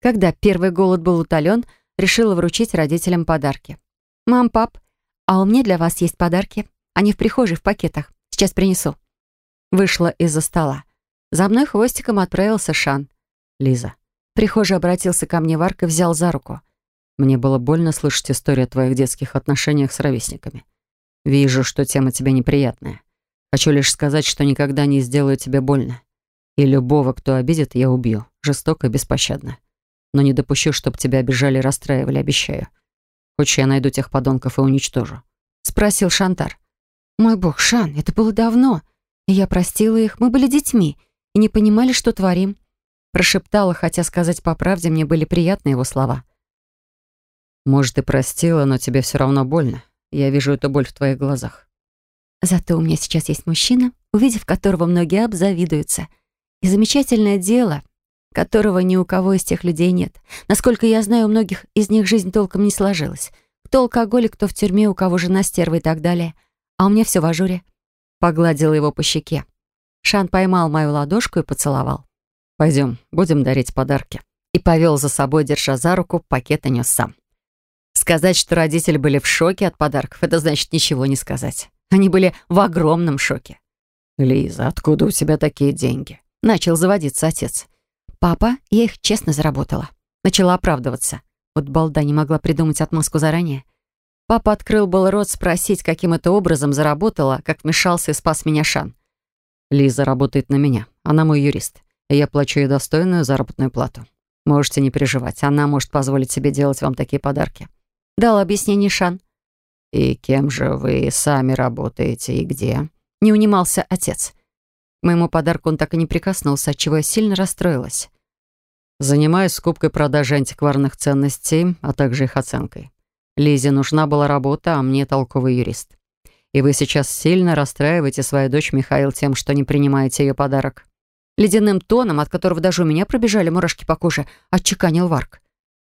Когда первый голод был утолен, решила вручить родителям подарки. «Мам, пап, а у меня для вас есть подарки. Они в прихожей в пакетах. Сейчас принесу». Вышла из-за стола. За мной хвостиком отправился Шан.
«Лиза».
В прихожей обратился ко мне Варк и взял за руку.
«Мне было больно слышать историю о твоих детских отношениях с ровесниками. Вижу, что тема тебе неприятная. Хочу лишь сказать, что никогда не сделаю тебе больно. И любого, кто обидит, я убью. Жестоко и беспощадно. Но не допущу, чтобы тебя обижали и расстраивали, обещаю. Хочешь, я найду тех подонков и уничтожу?»
Спросил Шантар. «Мой бог, Шан, это было давно. Я простила их, мы были детьми и не понимали, что творим». Прошептала, хотя сказать по правде мне были приятны его слова.
«Может, и простила, но тебе все равно больно. Я вижу эту боль в твоих глазах.
Зато у меня сейчас есть мужчина, увидев которого многие обзавидуются. И замечательное дело. которого ни у кого из тех людей нет. Насколько я знаю, у многих из них жизнь толком не сложилась. Кто алкоголик, кто в тюрьме, у кого жена стерва и так далее. А у меня все в ажуре. Погладила его по щеке. Шан поймал мою ладошку и поцеловал.
«Пойдем, будем дарить подарки». И повел за собой, держа за руку, пакет и нес сам. Сказать, что родители были в шоке от подарков, это значит ничего не сказать. Они были в огромном шоке. «Лиза, откуда у тебя такие деньги?» Начал заводиться отец.
«Папа, я их честно заработала». Начала оправдываться. Вот балда не могла придумать отмазку заранее. Папа открыл был рот спросить, каким это образом заработала, как вмешался и спас меня Шан.
«Лиза работает на меня. Она мой юрист. И я плачу ей достойную заработную плату. Можете не переживать. Она может позволить себе делать вам такие подарки».
Дал объяснение Шан.
«И кем же вы сами работаете и где?»
Не унимался отец. К моему подарку он так и не прикоснулся, отчего я сильно расстроилась.
Занимаюсь скупкой продажи антикварных ценностей, а также их оценкой. Лизе нужна была работа, а мне толковый юрист. И вы сейчас сильно расстраиваете свою дочь Михаил тем, что не принимаете ее подарок.
Ледяным тоном, от которого даже у меня пробежали мурашки по коже, отчеканил Варк.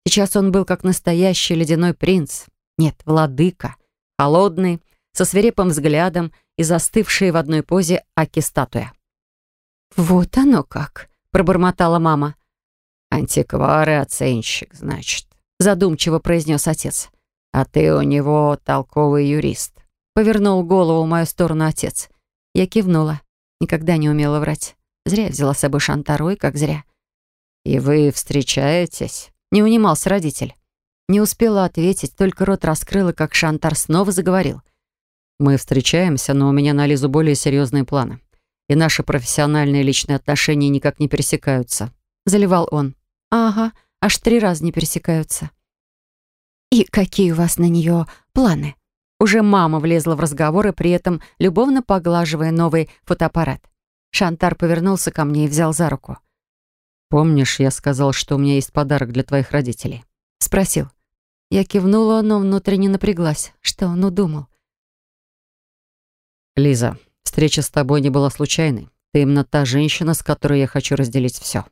Сейчас он был как настоящий ледяной принц. Нет, владыка. Холодный, со свирепым взглядом и застывшие в одной позе аки-статуя. «Вот оно как!» — пробормотала мама.
«Антиквар и оценщик, значит», — задумчиво произнес отец. «А ты у него толковый юрист».
Повернул голову в мою сторону отец. Я кивнула. Никогда не умела врать. Зря я взяла с собой Шантару, и как зря.
«И вы встречаетесь?»
Не унимался родитель. Не успела ответить, только рот раскрыла, как Шантар снова заговорил.
Мы встречаемся, но у меня на Лизу более серьезные планы. И наши профессиональные личные отношения никак не пересекаются.
Заливал он. Ага, аж три раза не пересекаются. И какие у вас на нее планы? Уже мама влезла в разговор и при этом любовно поглаживая новый фотоаппарат. Шантар повернулся ко мне и взял за руку.
«Помнишь, я сказал, что у меня есть подарок для твоих родителей?»
Спросил. Я кивнула, но внутренне напряглась. Что он удумал?
«Лиза, встреча с тобой не была случайной. Ты именно та женщина, с которой я хочу разделить все.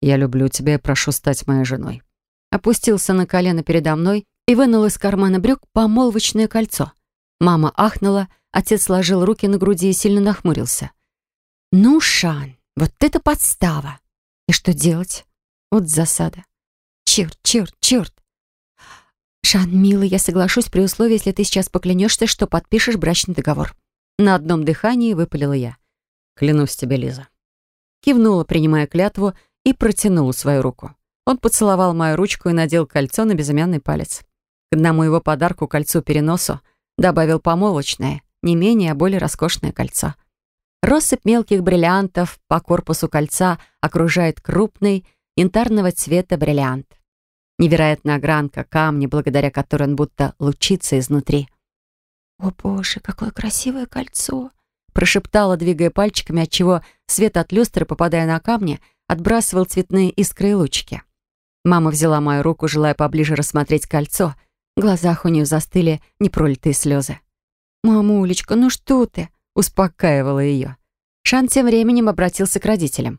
Я люблю тебя и прошу стать моей женой».
Опустился на колено передо мной и вынул из кармана брюк помолвочное кольцо. Мама ахнула, отец сложил руки на груди и сильно нахмурился. «Ну, Шан, вот это подстава! И что делать? Вот засада. Черт, черт, черт!» «Шан, милый, я соглашусь при условии, если ты сейчас поклянешься, что подпишешь брачный договор». На одном дыхании выпалила я.
«Клянусь тебе, Лиза».
Кивнула, принимая клятву, и протянула свою руку. Он поцеловал мою ручку и надел кольцо на безымянный палец. К одному его подарку, кольцу переносу, добавил помолочное, не менее, а более роскошное кольцо. Россыпь мелких бриллиантов по корпусу кольца окружает крупный, янтарного цвета бриллиант. Невероятная огранка камня, благодаря которой он будто лучится изнутри. «О боже, какое красивое кольцо!» прошептала, двигая пальчиками, отчего свет от люстры, попадая на камни, отбрасывал цветные искры и лучики. Мама взяла мою руку, желая поближе рассмотреть кольцо. В глазах у нее застыли непролитые слезы. «Мамулечка, ну что ты?» успокаивала ее. Шан тем временем обратился к родителям.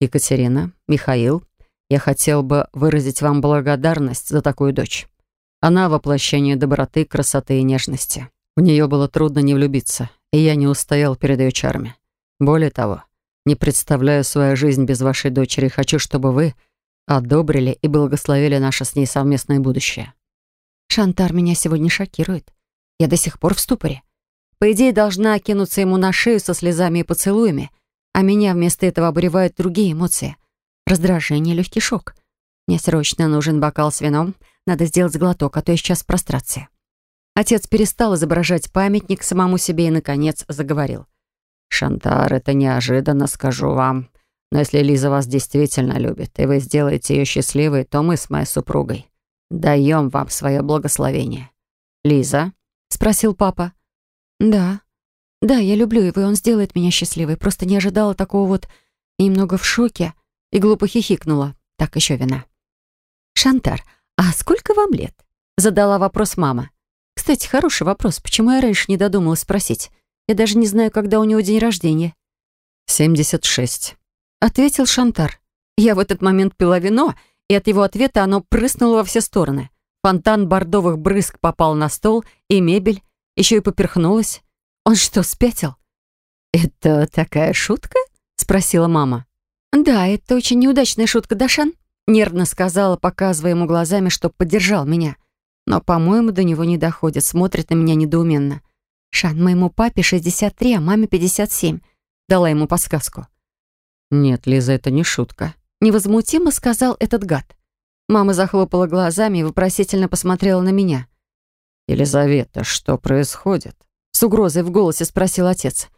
«Екатерина, Михаил, я хотел бы выразить вам благодарность за такую дочь. Она — воплощение доброты, красоты и нежности. В нее было трудно не влюбиться, и я не устоял перед ее чарами. Более того, не представляю свою жизнь без вашей дочери хочу, чтобы вы одобрили и благословили наше с ней совместное будущее.
Шантар меня сегодня шокирует. Я до сих пор в ступоре. По идее, должна кинуться ему на шею со слезами и поцелуями, а меня вместо этого обуревают другие эмоции. Раздражение, легкий шок. Мне срочно нужен бокал с вином, надо сделать глоток, а то я сейчас в прострации. Отец перестал изображать памятник самому себе и, наконец, заговорил.
«Шантар, это неожиданно, скажу вам. Но если Лиза вас действительно любит, и вы сделаете ее счастливой, то мы с моей супругой даем вам свое благословение». «Лиза?» — спросил папа.
«Да. Да, я люблю его, и он сделает меня счастливой. Просто не ожидала такого вот немного в шоке и глупо хихикнула. Так еще вина». «Шантар, а сколько вам лет?» — задала вопрос мама. Кстати, хороший вопрос. Почему я раньше не додумалась спросить? Я даже не знаю, когда у него день рождения.
«Семьдесят шесть», —
ответил Шантар. Я в этот момент пила вино, и от его ответа оно прыснуло во все стороны. Фонтан бордовых брызг попал на стол и мебель, еще и поперхнулась. Он что, спятил? «Это такая шутка?» — спросила мама. «Да, это очень неудачная шутка, Дашан», — нервно сказала, показывая ему глазами, чтоб поддержал меня. Но, по-моему, до него не доходит, смотрит на меня недоуменно. «Шан, моему папе 63, а маме 57», — дала ему подсказку.
«Нет, Лиза, это не шутка», —
невозмутимо сказал этот гад. Мама захлопала глазами и вопросительно посмотрела на меня.
«Елизавета, что происходит?»
С угрозой в голосе спросил отец.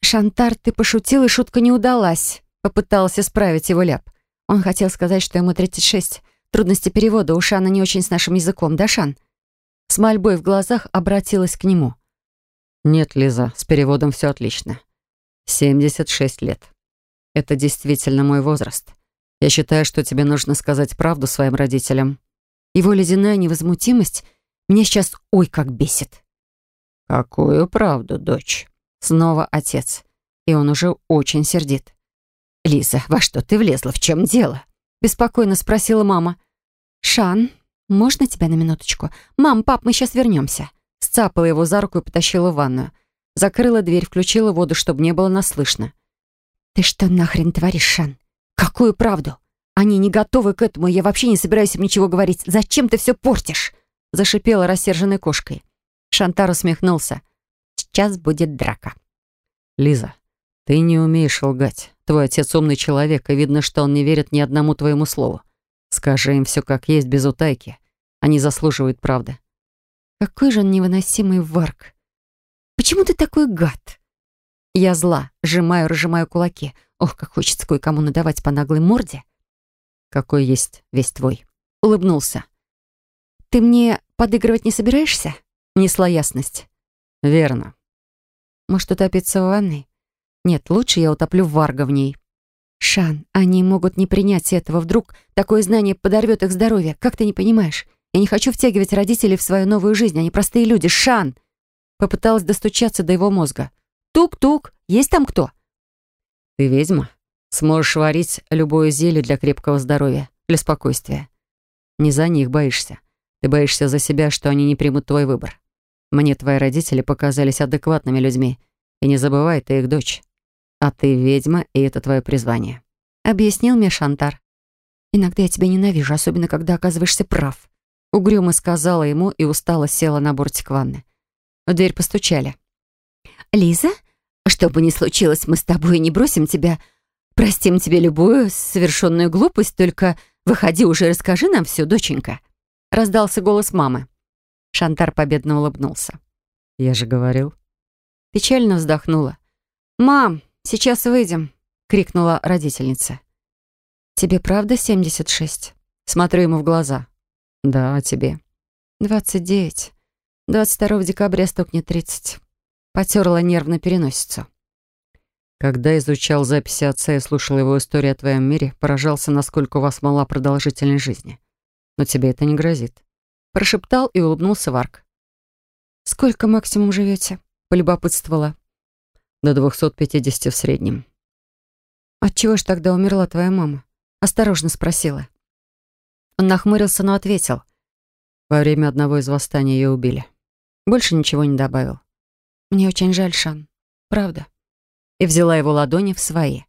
«Шантар, ты пошутил, и шутка не удалась», — попыталась исправить его ляп. Он хотел сказать, что ему 36. Трудности перевода у Шана не очень с нашим языком, да, Шан? С мольбой в глазах обратилась к нему.
«Нет, Лиза, с переводом все отлично. 76 лет. Это действительно мой возраст. Я считаю, что тебе нужно сказать правду своим родителям».
Его ледяная невозмутимость меня сейчас ой как бесит.
«Какую правду, дочь?»
Снова отец. И он уже очень сердит. «Лиза, во что ты влезла? В чем дело?» Беспокойно спросила мама. «Шан, можно тебя на минуточку? Мам, пап, мы сейчас вернемся». Сцапала его за руку и потащила в ванную. Закрыла дверь, включила воду, чтобы не было нас слышно. «Ты что нахрен творишь, Шан? Какую правду? Они не готовы к этому, я вообще не собираюсь им ничего говорить. Зачем ты все портишь?» Зашипела рассерженной кошкой. Шантар усмехнулся. Сейчас будет драка.
Лиза, ты не умеешь лгать. Твой отец умный человек, и видно, что он не верит ни одному твоему слову. Скажи им все как есть, без утайки. Они заслуживают правды.
Какой же он невыносимый варк. Почему ты такой гад? Я зла, сжимаю, разжимаю кулаки. Ох, как хочется кое-кому надавать по наглой морде.
Какой есть весь твой.
Улыбнулся. Ты мне подыгрывать не собираешься? Несла ясность.
Верно.
Может, утопиться в ванной? Нет, лучше я утоплю в ней. Шан, они могут не принять этого. Вдруг такое знание подорвет их здоровье. Как ты не понимаешь? Я не хочу втягивать родителей в свою новую жизнь. Они простые люди. Шан! Попыталась достучаться до его мозга. Тук-тук. Есть там кто?
Ты ведьма. Сможешь варить любое зелье для крепкого здоровья, для спокойствия. Не за них боишься. Ты боишься за себя, что они не примут твой выбор. Мне твои родители показались адекватными людьми. И не забывай, ты их дочь. А ты ведьма, и это твое призвание.
Объяснил мне Шантар. Иногда я тебя ненавижу, особенно когда оказываешься прав. Угрюмо сказала ему и устало села на бортик ванны. В дверь постучали. «Лиза, что бы ни случилось, мы с тобой не бросим тебя. Простим тебе любую совершенную глупость, только выходи уже и расскажи нам все, доченька». Раздался голос мамы. Шантар победно улыбнулся.
«Я же говорил».
Печально вздохнула. «Мам, сейчас выйдем», — крикнула родительница. «Тебе правда 76?» Смотрю ему в глаза.
«Да, а тебе?»
«29. 22 декабря стукнет 30». Потерла нервно переносицу.
Когда изучал записи отца и слушал его историю о твоем мире, поражался, насколько у вас мала продолжительность жизни. Но тебе это не грозит.
Прошептал и улыбнулся Варк. «Сколько максимум живете?» — полюбопытствовала.
«До 250 в среднем».
«Отчего ж тогда умерла твоя мама?» — осторожно спросила. Он нахмурился, но ответил.
«Во время одного из восстаний ее убили».
Больше ничего не добавил. «Мне очень жаль, Шан. Правда». И взяла его ладони в свои.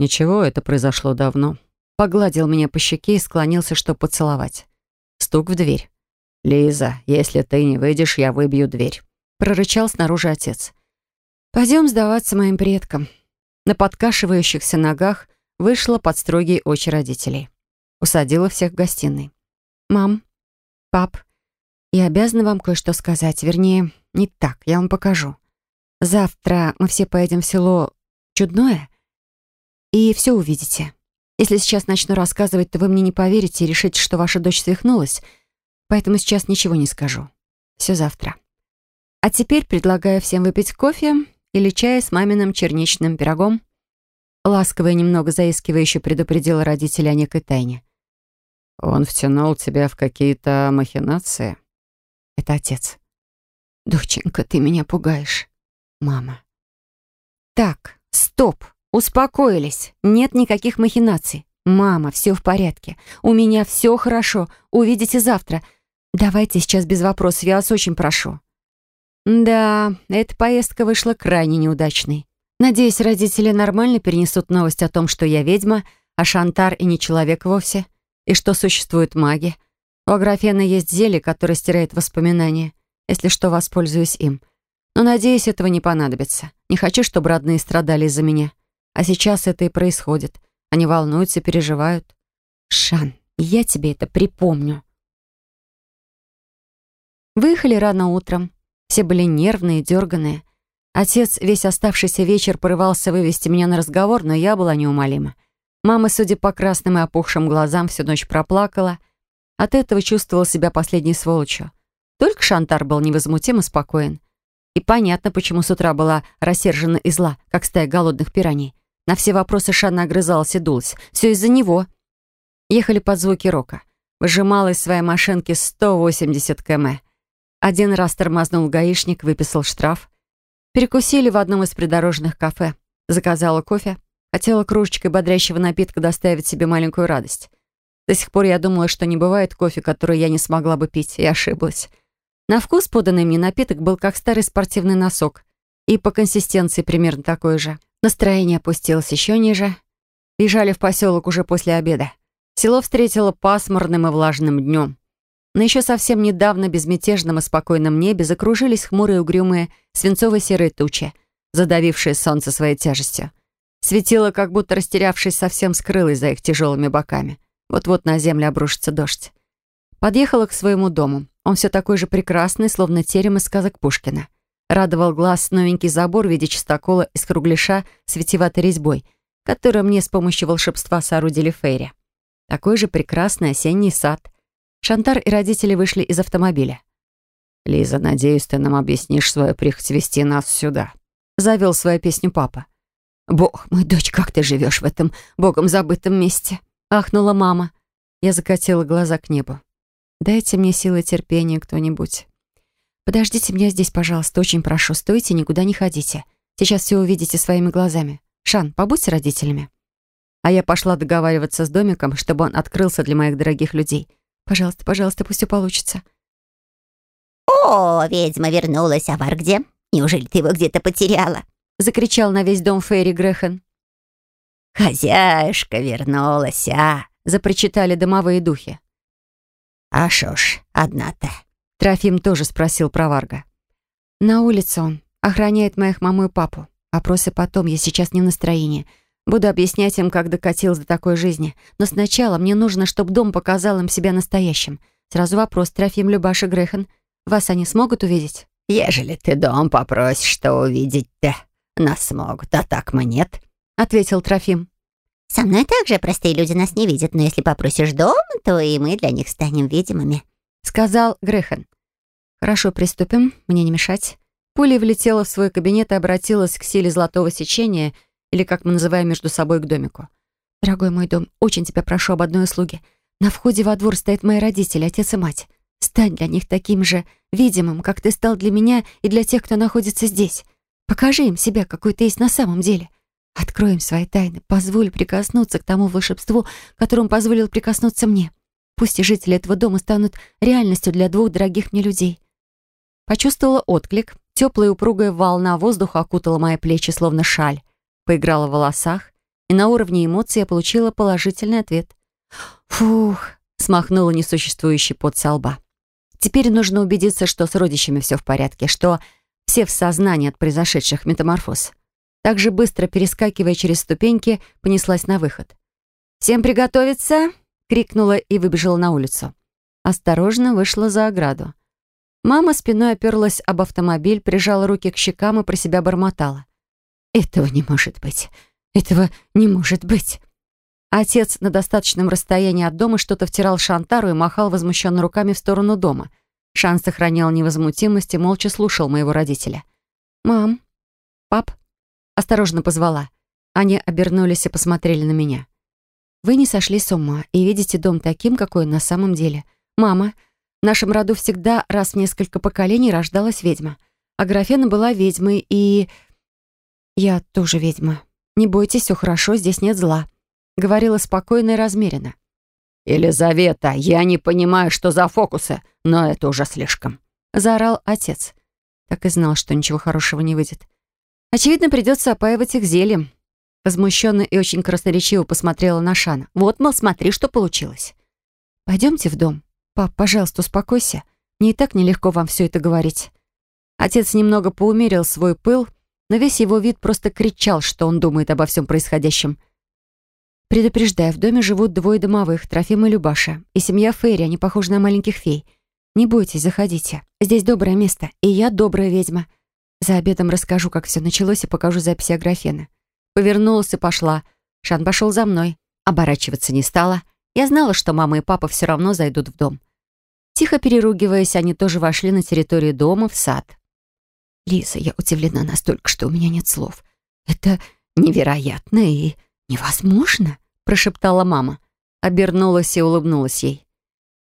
«Ничего, это произошло давно».
Погладил меня по щеке и склонился, чтобы поцеловать. Стук в дверь.
«Лиза, если ты не выйдешь, я выбью дверь», —
прорычал снаружи отец. «Пойдем сдаваться моим предкам». На подкашивающихся ногах вышла под строгие очи родителей. Усадила всех в гостиной. «Мам, пап, я обязана вам кое-что сказать. Вернее, не так, я вам покажу. Завтра мы все поедем в село Чудное, и все увидите. Если сейчас начну рассказывать, то вы мне не поверите и решите, что ваша дочь свихнулась, поэтому сейчас ничего не скажу. Все завтра. А теперь предлагаю всем выпить кофе или чай с маминым черничным пирогом. Ласково и немного заискивающе предупредила родителей о некой тайне.
«Он втянул тебя в какие-то махинации?»
Это отец. «Доченька, ты меня пугаешь. Мама». «Так, стоп!» Успокоились. Нет никаких махинаций. «Мама, все в порядке. У меня все хорошо. Увидите завтра. Давайте сейчас без вопросов, я вас очень прошу». Да, эта поездка вышла крайне неудачной. Надеюсь, родители нормально перенесут новость о том, что я ведьма, а Шантар и не человек вовсе, и что существует маги. У Аграфена есть зелье, которое стирает воспоминания. Если что, воспользуюсь им. Но, надеюсь, этого не понадобится. Не хочу, чтобы родные страдали из-за меня. А сейчас это и происходит. Они волнуются, переживают. Шан, я тебе это припомню. Выехали рано утром. Все были нервные, дерганые. Отец весь оставшийся вечер порывался вывести меня на разговор, но я была неумолима. Мама, судя по красным и опухшим глазам, всю ночь проплакала. От этого чувствовала себя последней сволочью. Только Шантар был невозмутим и спокоен. И понятно, почему с утра была рассержена и зла, как стая голодных пираний. На все вопросы Шанна огрызалась и дулась. Все из-за него. Ехали под звуки рока. Выжимала из своей машинки 180 км. Один раз тормознул гаишник, выписал штраф. Перекусили в одном из придорожных кафе. Заказала кофе. Хотела кружечкой бодрящего напитка доставить себе маленькую радость. До сих пор я думала, что не бывает кофе, который я не смогла бы пить, и ошиблась. На вкус поданный мне напиток был как старый спортивный носок. И по консистенции примерно такой же. Настроение опустилось еще ниже. Бежали в поселок уже после обеда. Село встретило пасмурным и влажным днем. На еще совсем недавно безмятежном и спокойном небе закружились хмурые угрюмые свинцово-серые тучи, задавившие солнце своей тяжестью. Светило, как будто растерявшись, совсем скрылось за их тяжелыми боками. Вот-вот на землю обрушится дождь. Подъехала к своему дому. Он все такой же прекрасный, словно терем из сказок Пушкина. Радовал глаз новенький забор в виде чистокола из кругляша с витиеватой резьбой, который мне с помощью волшебства соорудили Фейри. Такой же прекрасный осенний сад. Шантар и родители вышли из автомобиля. «Лиза, надеюсь, ты нам объяснишь свою прихоть вести нас сюда», — завел свою песню папа. «Бог мой, дочь, как ты живешь в этом богом забытом месте?» — ахнула мама. Я закатила глаза к небу. «Дайте мне силы терпения кто-нибудь». «Подождите меня здесь, пожалуйста, очень прошу. Стойте, никуда не ходите. Сейчас все увидите своими глазами. Шан, побудь с родителями». А я пошла договариваться с домиком, чтобы он открылся для моих дорогих людей. «Пожалуйста, пожалуйста, пусть все получится».
«О, ведьма вернулась, а Вар где? Неужели ты его где-то потеряла?»
Закричал на весь дом Фейри Грехен.
«Хозяюшка вернулась, а?»
Запрочитали домовые духи.
«А шо ж, одна-то?»
Трофим тоже спросил про Варга. «На улице он. Охраняет моих маму и папу. Вопросы потом, я сейчас не в настроении. Буду объяснять им, как докатилась до такой жизни. Но сначала мне нужно, чтобы дом показал им себя настоящим. Сразу вопрос, Трофим, Любаш и Грехан. Вас они смогут увидеть?»
«Ежели ты дом попросишь, что увидеть-то, нас смогут, а так мы нет», — ответил Трофим.
«Со мной также простые люди нас не видят, но если попросишь дом, то и мы для них станем видимыми»,
сказал Грехан. «Хорошо, приступим, мне не мешать». Пуля влетела в свой кабинет и обратилась к силе золотого сечения, или, как мы называем между собой, к домику. «Дорогой мой дом, очень тебя прошу об одной услуге. На входе во двор стоят мои родители, отец и мать. Стань для них таким же видимым, как ты стал для меня и для тех, кто находится здесь. Покажи им себя, какой ты есть на самом деле. Откроем свои тайны, позволь прикоснуться к тому волшебству, которому позволил прикоснуться мне. Пусть и жители этого дома станут реальностью для двух дорогих мне людей. Почувствовала отклик. Теплая упругая волна воздуха окутала мои плечи, словно шаль. Поиграла в волосах, и на уровне эмоций я получила положительный ответ. «Фух!» — смахнула несуществующий пот со лба. Теперь нужно убедиться, что с родичами все в порядке, что все в сознании от произошедших метаморфоз. Так же быстро, перескакивая через ступеньки, понеслась на выход. «Всем приготовиться!» крикнула и выбежала на улицу. Осторожно вышла за ограду. Мама спиной оперлась об автомобиль, прижала руки к щекам и про себя бормотала. «Этого не может быть! Этого не может быть!» Отец на достаточном расстоянии от дома что-то втирал Шантару и махал возмущенно руками в сторону дома. Шан сохранял невозмутимость и молча слушал моего родителя. «Мам! Пап!» Осторожно позвала. Они обернулись и посмотрели на меня. Вы не сошли с ума и видите дом таким, какой он на самом деле. Мама, в нашем роду всегда раз в несколько поколений рождалась ведьма. А Графена была ведьмой, и... Я тоже ведьма. «Не бойтесь, все хорошо, здесь нет зла», — говорила спокойно и размеренно.
«Елизавета, я не понимаю, что за фокусы, но это уже слишком», — заорал отец.
Так и знал, что ничего хорошего не выйдет. Очевидно, придется опаивать их зельем. Возмущенно и очень красноречиво посмотрела на Шана. «Вот, мол, смотри, что получилось». «Пойдемте в дом. Пап, пожалуйста, успокойся. Мне и так нелегко вам все это говорить». Отец немного поумерил свой пыл, но весь его вид просто кричал, что он думает обо всем происходящем. Предупреждаю, в доме живут двое домовых, Трофим и Любаша, и семья Фейри, они похожи на маленьких фей. Не бойтесь, заходите. Здесь доброе место, и я добрая ведьма. За обедом расскажу, как все началось, и покажу записи Аграфена. Повернулась и пошла. Шан пошел за мной. Оборачиваться не стала. Я знала, что мама и папа все равно зайдут в дом. Тихо переругиваясь, они тоже вошли на территорию дома, в сад. «Лиза, я удивлена настолько, что у меня нет слов. Это невероятно и невозможно», — прошептала мама. Обернулась и улыбнулась ей.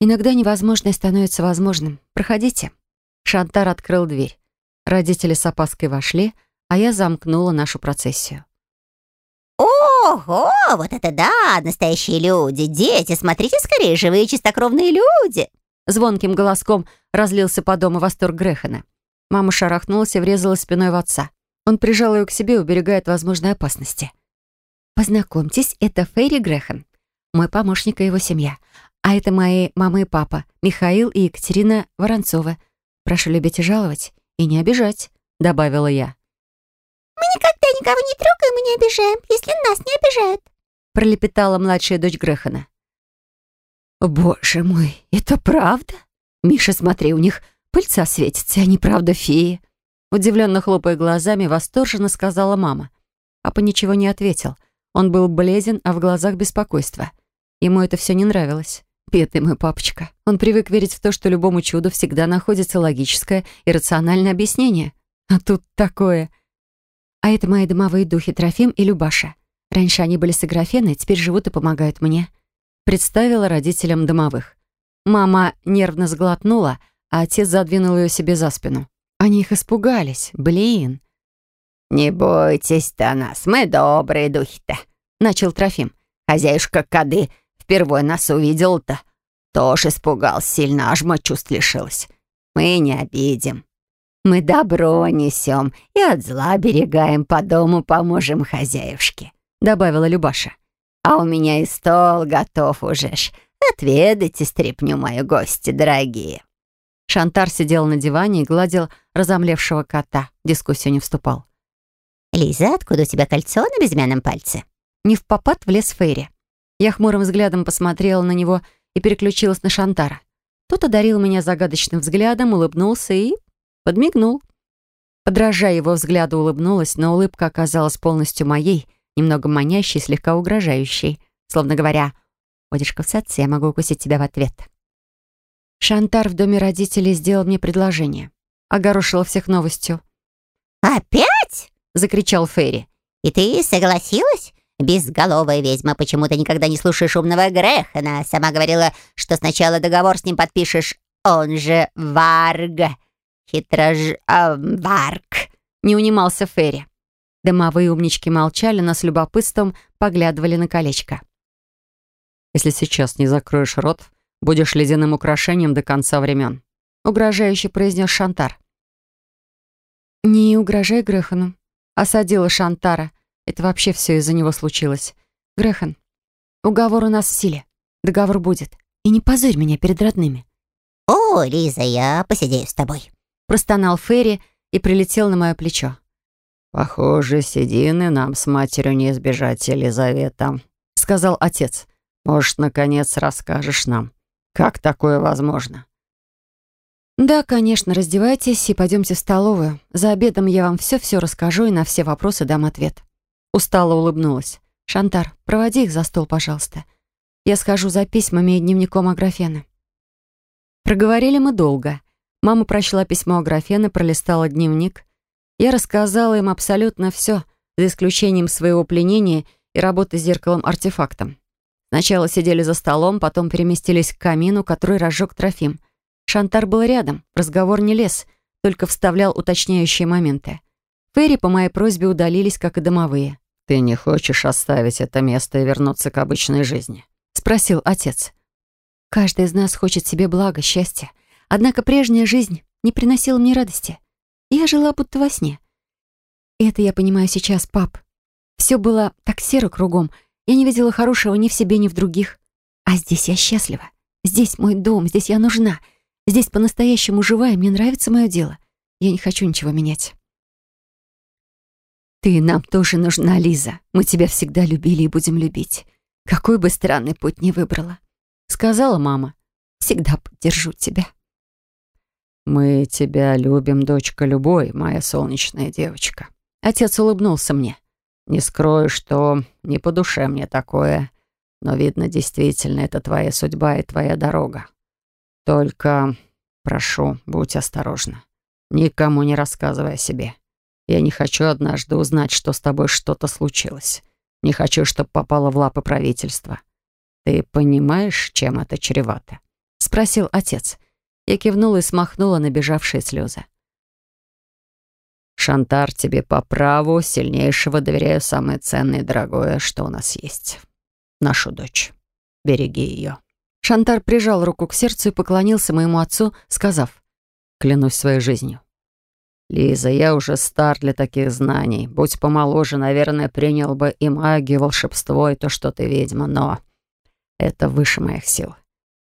«Иногда невозможное становится возможным. Проходите». Шантар открыл дверь. Родители с опаской вошли, а я замкнула нашу процессию.
«Ого, вот это да, настоящие люди, дети, смотрите скорее, живые чистокровные люди!»
Звонким голоском разлился по дому восторг Грехана. Мама шарахнулась и врезалась спиной в отца. Он прижал ее к себе, уберегая от возможной опасности. «Познакомьтесь, это Фейри Грехан, мой помощник и его семья. А это мои мама и папа, Михаил и Екатерина Воронцова. Прошу любить и жаловать, и не обижать», — добавила я.
«Мы никогда никого не трогаем и не обижаем, если нас не обижают»,
пролепетала младшая дочь Грехана.
«Боже мой, это правда? Миша, смотри, у них пыльца светится, они правда феи?»
Удивленно хлопая глазами, восторженно сказала мама. Папа ничего не ответил. Он был бледен, а в глазах беспокойство. Ему это все не нравилось. Бедный мой папочка. Он привык верить в то, что любому чуду всегда находится логическое и рациональное объяснение. А тут такое. А это мои домовые духи Трофим и Любаша. Раньше они были с теперь живут и помогают мне. Представила родителям домовых. Мама нервно сглотнула, а отец задвинул ее себе за спину. Они их испугались. Блин.
«Не бойтесь-то нас, мы добрые духи-то», — начал Трофим. «Хозяюшка Кады впервые нас увидел-то. Тоже испугался сильно, аж чувств лишилась. Мы не обидим. Мы добро несем и от зла берегаем по дому, поможем хозяюшке», — добавила Любаша. «А у меня и стол готов уже ж. Отведайте стряпню мою гости, дорогие».
Шантар сидел на диване и гладил разомлевшего кота. В дискуссию не вступал.
«Лиза, откуда у тебя кольцо на безымянном пальце?»
Не в попад в лес Фейри. Я хмурым взглядом посмотрела на него и переключилась на Шантара. Тот одарил меня загадочным взглядом, улыбнулся и Подмигнул. Подражая его взгляду, улыбнулась, но улыбка оказалась полностью моей, немного манящей, слегка угрожающей, словно говоря, «Ходишь в сад, я могу укусить тебя в ответ». Шантар в доме родителей сделал мне предложение. Огорошила всех новостью.
«Опять?»
— закричал Ферри.
«И ты согласилась? Безголовая ведьма, почему ты никогда не слушаешь умного Грехана? Сама говорила, что сначала договор с ним подпишешь, он же Варга. «Хитрож... А, варк!»
— не унимался Ферри. Дымовые умнички молчали, но с любопытством поглядывали на колечко.
«Если сейчас не закроешь рот, будешь ледяным украшением до конца времен», — угрожающе произнес Шантар.
«Не угрожай Грехану», — осадила Шантара. Это вообще все из-за него случилось. «Грехан, уговор у нас в силе. Договор будет. И не позорь меня перед родными».
«О, Лиза, я посидею с тобой»,
простонал Ферри и прилетел на мое плечо.
«Похоже, седины нам с матерью не избежать, Елизавета», — сказал отец. «Может, наконец расскажешь нам, как такое возможно?»
«Да, конечно, раздевайтесь и пойдемте в столовую. За обедом я вам все-все расскажу и на все вопросы дам ответ». Устало улыбнулась. «Шантар, проводи их за стол, пожалуйста. Я схожу за письмами и дневником Аграфена». Проговорили мы долго. Мама прочла письмо Аграфена, пролистала дневник. Я рассказала им абсолютно все, за исключением своего пленения и работы с зеркалом-артефактом. Сначала сидели за столом, потом переместились к камину, который разжег Трофим. Шантар был рядом, разговор не лез, только вставлял уточняющие моменты. Ферри по моей просьбе удалились, как и домовые.
«Ты не хочешь оставить это место и вернуться к обычной жизни?»
— спросил отец. «Каждый из нас хочет себе блага, счастья. Однако прежняя жизнь не приносила мне радости. Я жила будто во сне. Это я понимаю сейчас, пап. Все было так серо кругом. Я не видела хорошего ни в себе, ни в других. А здесь я счастлива. Здесь мой дом, здесь я нужна. Здесь по-настоящему живая, мне нравится мое дело. Я не хочу ничего менять. Ты нам тоже нужна, Лиза. Мы тебя всегда любили и будем любить. Какой бы странный путь ни выбрала. Сказала мама. Всегда поддержу тебя.
«Мы тебя любим, дочка любой, моя солнечная девочка». Отец улыбнулся мне. «Не скрою, что не по душе мне такое, но, видно, действительно, это твоя судьба и твоя дорога. Только, прошу, будь осторожна. Никому не рассказывай о себе. Я не хочу однажды узнать, что с тобой что-то случилось. Не хочу, чтобы попало в лапы правительства. Ты понимаешь, чем это чревато?» — спросил отец. Я кивнула и смахнула набежавшие слезы. «Шантар, тебе по праву сильнейшего доверяю самое ценное и дорогое, что у нас есть. Нашу дочь. Береги ее».
Шантар прижал руку к сердцу и поклонился моему отцу, сказав,
«Клянусь своей жизнью». «Лиза, я уже стар для таких знаний. Будь помоложе, наверное, принял бы и магию, волшебство, и то, что ты ведьма, но это выше моих сил.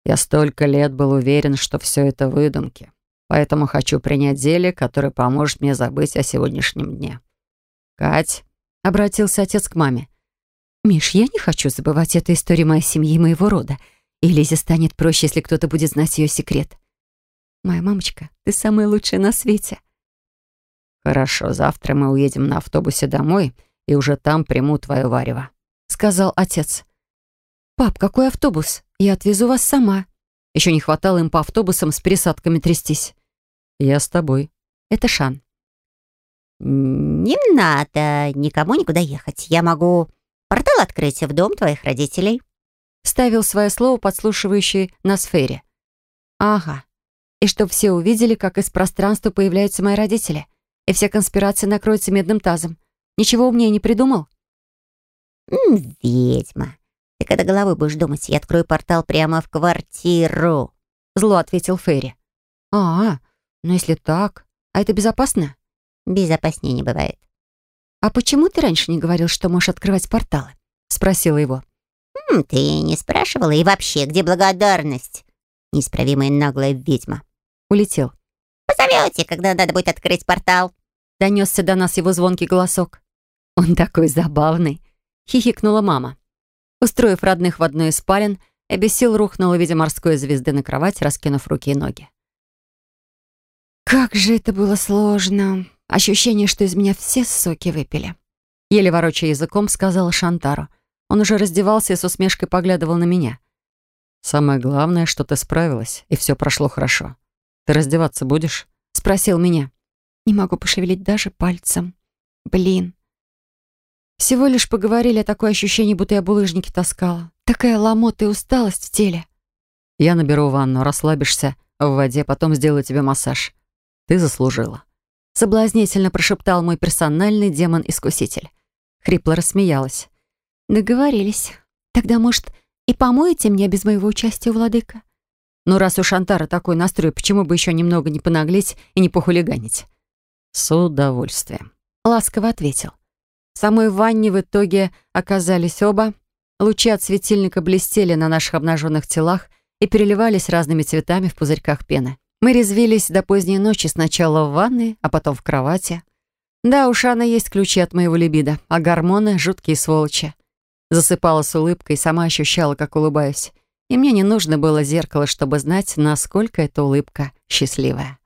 Я столько лет был уверен, что все это выдумки, поэтому хочу принять зелье, которое поможет мне забыть о сегодняшнем дне. «Кать», — обратился отец к маме, «Миш, я не хочу забывать эту историю моей семьи и моего рода, и Лизе станет проще, если кто-то будет знать ее секрет. Моя мамочка, ты самая лучшая на свете». «Хорошо, завтра мы уедем на автобусе домой и уже там приму твое варево», — сказал отец. «Пап, какой автобус? Я отвезу вас сама». Еще не хватало им по автобусам с пересадками трястись. «Я с тобой». Это Шан.
«Не надо никому никуда ехать. Я могу портал открыть в дом твоих родителей».
Ставил свое слово подслушивающий на сфере. «Ага. И чтоб все увидели, как из пространства появляются мои родители, и вся конспирация накроется медным тазом. Ничего умнее не придумал?»
«Ведьма. Ты когда головой будешь думать, я открою портал прямо в квартиру.
Зло ответил Ферри. А, ну если так, а это безопасно?
Безопаснее не бывает.
А почему ты раньше не говорил, что можешь открывать порталы? Спросила его.
М, ты не спрашивала? И вообще, где благодарность? Неисправимая наглая ведьма.
Улетел.
Позовете, когда надо будет открыть портал.
Донесся до нас его звонкий голосок. Он такой забавный. Хихикнула мама. Устроив родных в одной из спален, Эбисил рухнула в виде морской звезды на кровать, раскинув руки и ноги. Как же это было сложно. Ощущение, что из меня все соки выпили. Еле ворочая языком, сказала Шантару. Он уже раздевался и с усмешкой поглядывал на меня.
«Самое главное, что ты справилась, и все прошло хорошо. Ты раздеваться будешь?»
Спросил меня. Не могу пошевелить даже пальцем. Блин. Всего лишь поговорили, а такое ощущение, будто я булыжники таскала. Такая ломота и усталость в теле.
Я наберу ванну, расслабишься в воде, потом сделаю тебе массаж. Ты заслужила.
Соблазнительно прошептал мой персональный демон-искуситель. Хрипло рассмеялась. Договорились. Тогда, может, и помоете мне без моего участия, владыка? Ну, раз у Шантара такой настрой, почему бы еще немного не понаглеть и не похулиганить?
С удовольствием.
Ласково ответил. В самой ванне в итоге оказались оба. Лучи от светильника блестели на наших обнаженных телах и переливались разными цветами в пузырьках пены. Мы резвились до поздней ночи сначала в ванной, а потом в кровати. Да, у Шана есть ключи от моего либидо, а гормоны — жуткие сволочи. Засыпала с улыбкой и сама ощущала, как улыбаюсь. И мне не нужно было зеркало, чтобы знать, насколько эта улыбка счастливая.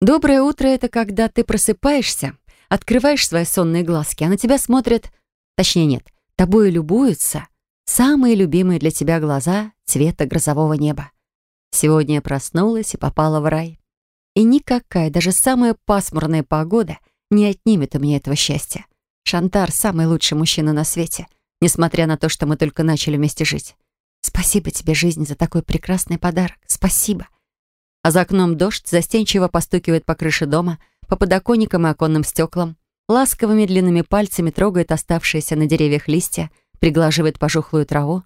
Доброе утро — это когда ты просыпаешься, Открываешь свои сонные глазки, а на тебя смотрят... Точнее, нет, тобой любуются самые любимые для тебя глаза цвета грозового неба. Сегодня я проснулась и попала в рай. И никакая, даже самая пасмурная погода не отнимет у меня этого счастья. Шантар — самый лучший мужчина на свете, несмотря на то, что мы только начали вместе жить. Спасибо тебе, жизнь, за такой прекрасный подарок. Спасибо. А за окном дождь застенчиво постукивает по крыше дома — по подоконникам и оконным стеклам. ласковыми длинными пальцами трогает оставшиеся на деревьях листья, приглаживает пожухлую траву.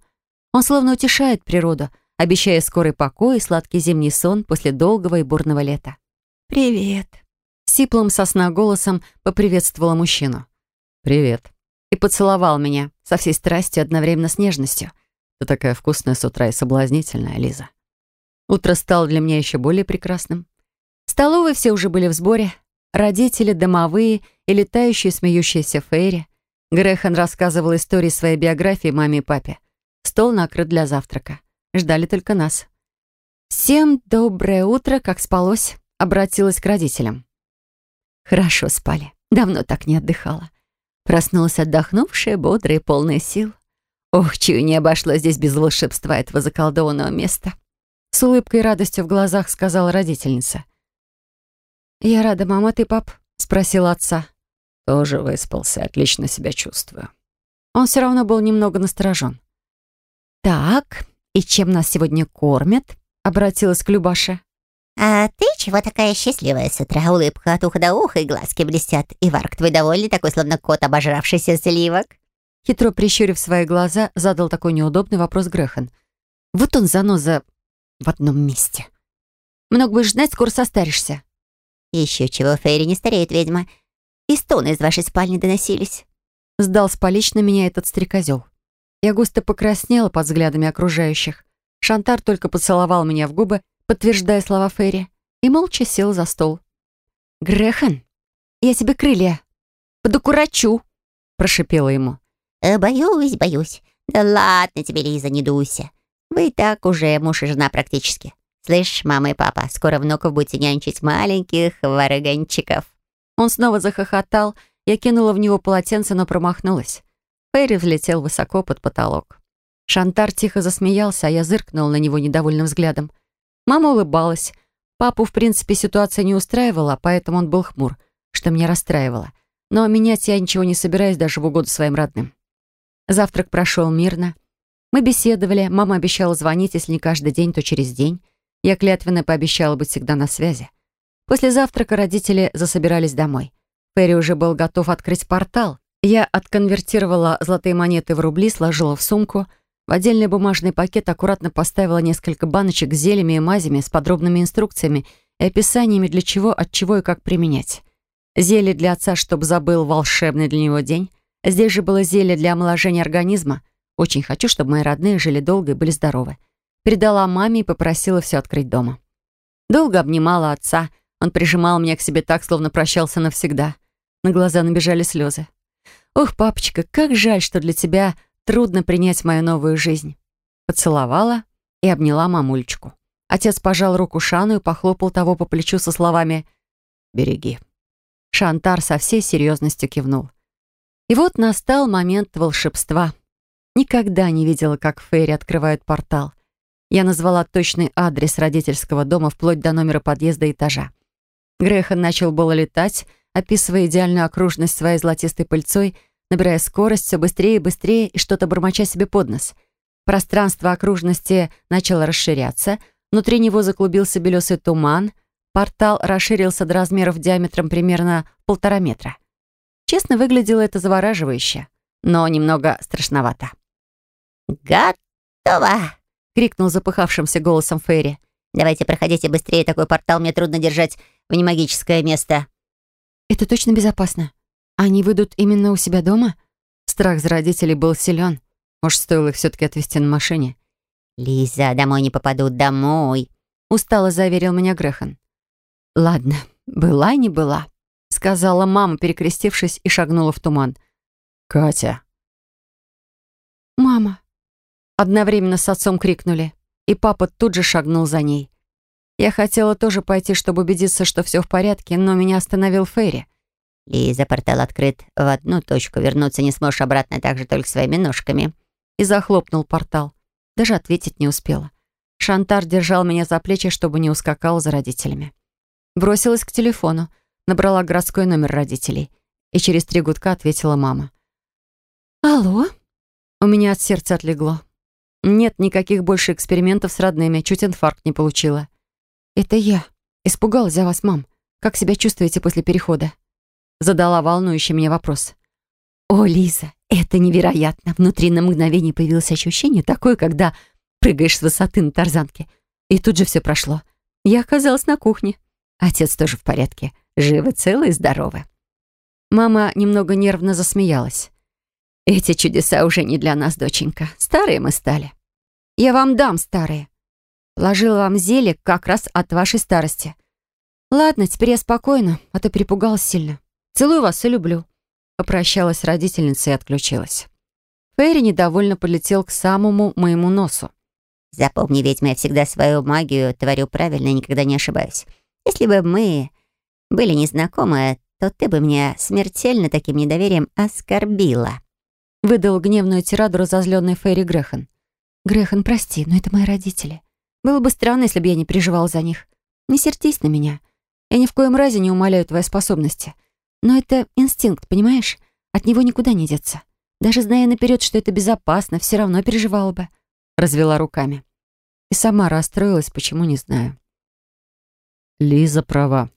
Он словно утешает природу, обещая скорый покой и сладкий зимний сон после долгого и бурного лета. «Привет!» Сиплым сосна голосом поприветствовала мужчину.
«Привет».
И поцеловал меня со всей страстью одновременно с нежностью.
Ты такая вкусная с утра и соблазнительная, Лиза.
Утро стало для меня еще более прекрасным. В столовой все уже были в сборе. Родители, домовые и летающие смеющиеся Фейри. Грехан рассказывал истории своей биографии маме и папе. Стол накрыт для завтрака. Ждали только нас. «Всем доброе утро, как спалось?» Обратилась к родителям. Хорошо спали. Давно так не отдыхала. Проснулась отдохнувшая, бодрая полная сил. Ох, чую, не обошло здесь без волшебства этого заколдованного места. С улыбкой и радостью в глазах сказала родительница. «Я рада, мама, ты, пап?» — спросила отца.
«Тоже выспался, отлично себя чувствую».
Он все равно был немного насторожен. «Так, и чем нас сегодня кормят?» — обратилась к Любаше.
«А ты чего такая счастливая с утра? Улыбка от уха до уха и глазки блестят. И Варк твой довольный, такой словно кот, обожравшийся сливок».
Хитро прищурив свои глаза, задал такой неудобный вопрос Грехан. «Вот он, заноза, в одном месте. Много будешь знать, скоро состаришься».
«Еще чего, Фейри не стареет, ведьма. И стоны из вашей спальни доносились».
Сдал с полично меня этот стрекозел. Я густо покраснела под взглядами окружающих. Шантар только поцеловал меня в губы, подтверждая слова Ферри, и молча сел за стол. «Грехан, я тебе крылья подукурачу», — прошипела ему.
«Э, «Боюсь, боюсь. Да ладно тебе, Лиза, не дуйся. Вы так уже муж и жена практически. Слышь, мама и папа, скоро внуков будете нянчить маленьких варыганчиков».
Он снова захохотал, я кинула в него полотенце, но промахнулась. Ферри взлетел высоко под потолок. Шантар тихо засмеялся, а я зыркнула на него недовольным взглядом. Мама улыбалась. Папу, в принципе, ситуация не устраивала, поэтому он был хмур, что меня расстраивало. Но менять я ничего не собираюсь даже в угоду своим родным. Завтрак прошел мирно. Мы беседовали, мама обещала звонить, если не каждый день, то через день. Я клятвенно пообещала быть всегда на связи. После завтрака родители засобирались домой. Ферри уже был готов открыть портал. Я отконвертировала золотые монеты в рубли, сложила в сумку — в отдельный бумажный пакет аккуратно поставила несколько баночек с зельями и мазями с подробными инструкциями и описаниями для чего, от чего и как применять. Зелье для отца, чтобы забыл волшебный для него день. Здесь же было зелье для омоложения организма. Очень хочу, чтобы мои родные жили долго и были здоровы. Передала маме и попросила все открыть дома. Долго обнимала отца. Он прижимал меня к себе так, словно прощался навсегда. На глаза набежали слезы. «Ох, папочка, как жаль, что для тебя Трудно принять мою новую жизнь. Поцеловала и обняла мамульчику. Отец пожал руку Шану и похлопал того по плечу со словами «Береги». Шантар со всей серьезностью кивнул. И вот настал момент волшебства. Никогда не видела, как Фейри открывают портал. Я назвала точный адрес родительского дома вплоть до номера подъезда и этажа. Грехан начал было летать, описывая идеальную окружность своей золотистой пыльцой — набирая скорость все быстрее и быстрее и что-то бормоча себе под нос. Пространство окружности начало расширяться, внутри него заклубился белесый туман, портал расширился до размеров диаметром примерно полтора метра. Честно, выглядело это завораживающе, но немного страшновато.
«Готово!» — крикнул запыхавшимся голосом Ферри. «Давайте проходите быстрее, такой портал мне трудно держать в немагическое место».
«Это точно безопасно?» Они выйдут именно у себя дома? Страх за родителей был силен. Может, стоило их все-таки отвезти на машине?
«Лиза, домой не попадут, домой!»
Устало заверил меня Грехан. «Ладно, была не была», — сказала мама, перекрестившись и шагнула в туман.
«Катя!»
«Мама!» Одновременно с отцом крикнули, и папа тут же шагнул за ней. Я хотела тоже пойти, чтобы убедиться, что все в порядке, но меня остановил Ферри.
Лиза, портал открыт в одну точку. Вернуться не сможешь обратно так же только своими ножками».
И захлопнул портал. Даже ответить не успела. Шантар держал меня за плечи, чтобы не ускакал за родителями. Бросилась к телефону, набрала городской номер родителей. И через три гудка ответила мама. «Алло?» У меня от сердца отлегло. Нет никаких больше экспериментов с родными, чуть инфаркт не получила. «Это я. Испугалась за вас, мам. Как себя чувствуете после перехода?» задала волнующий меня вопрос. «О, Лиза, это невероятно!» Внутри на мгновение появилось ощущение такое, когда прыгаешь с высоты на тарзанке. И тут же все прошло. Я оказалась на кухне. Отец тоже в порядке. Живы, целы и здоровы. Мама немного нервно засмеялась. «Эти чудеса уже не для нас, доченька. Старые мы стали». «Я вам дам старые. Ложила вам зелье как раз от вашей старости. Ладно, теперь я спокойна, а то перепугалась сильно. Целую вас и люблю». Попрощалась с и отключилась. Фейри недовольно полетел к самому моему носу.
«Запомни, ведьма, я всегда свою магию творю правильно и никогда не ошибаюсь. Если бы мы были незнакомы, то ты бы меня смертельно таким недоверием оскорбила».
Выдал гневную тираду разозленный Фейри Грехан. «Грехан, прости, но это мои родители. Было бы странно, если бы я не переживал за них. Не сердись на меня. Я ни в коем разе не умоляю твои способности. Но это инстинкт, понимаешь? От него никуда не деться. Даже зная наперед, что это безопасно, все равно переживала бы. Развела руками. И сама расстроилась, почему не знаю.
Лиза права.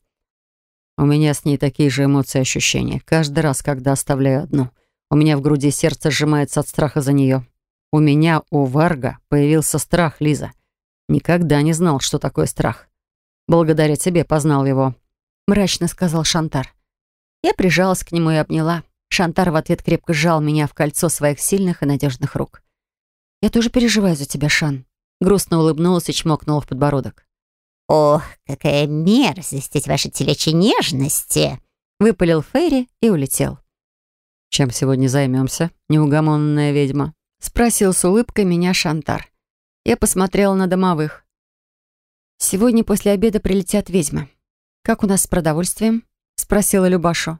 У меня с ней такие же эмоции и ощущения. Каждый раз, когда оставляю одну, у меня в груди сердце сжимается от страха за нее. У меня, у Варга, появился страх, Лиза. Никогда не знал, что такое страх. Благодаря тебе познал его.
Мрачно сказал Шантар. Я прижалась к нему и обняла. Шантар в ответ крепко сжал меня в кольцо своих сильных и надежных рук. «Я тоже переживаю за тебя, Шан». Грустно улыбнулась и чмокнула в подбородок.
«Ох, какая мерзость эти ваши телечьи нежности!»
Выпалил Фейри и улетел.
«Чем сегодня займемся, неугомонная ведьма?»
Спросил с улыбкой меня Шантар. Я посмотрела на домовых. «Сегодня после обеда прилетят ведьмы. Как у нас с продовольствием?» Спросила Любашу.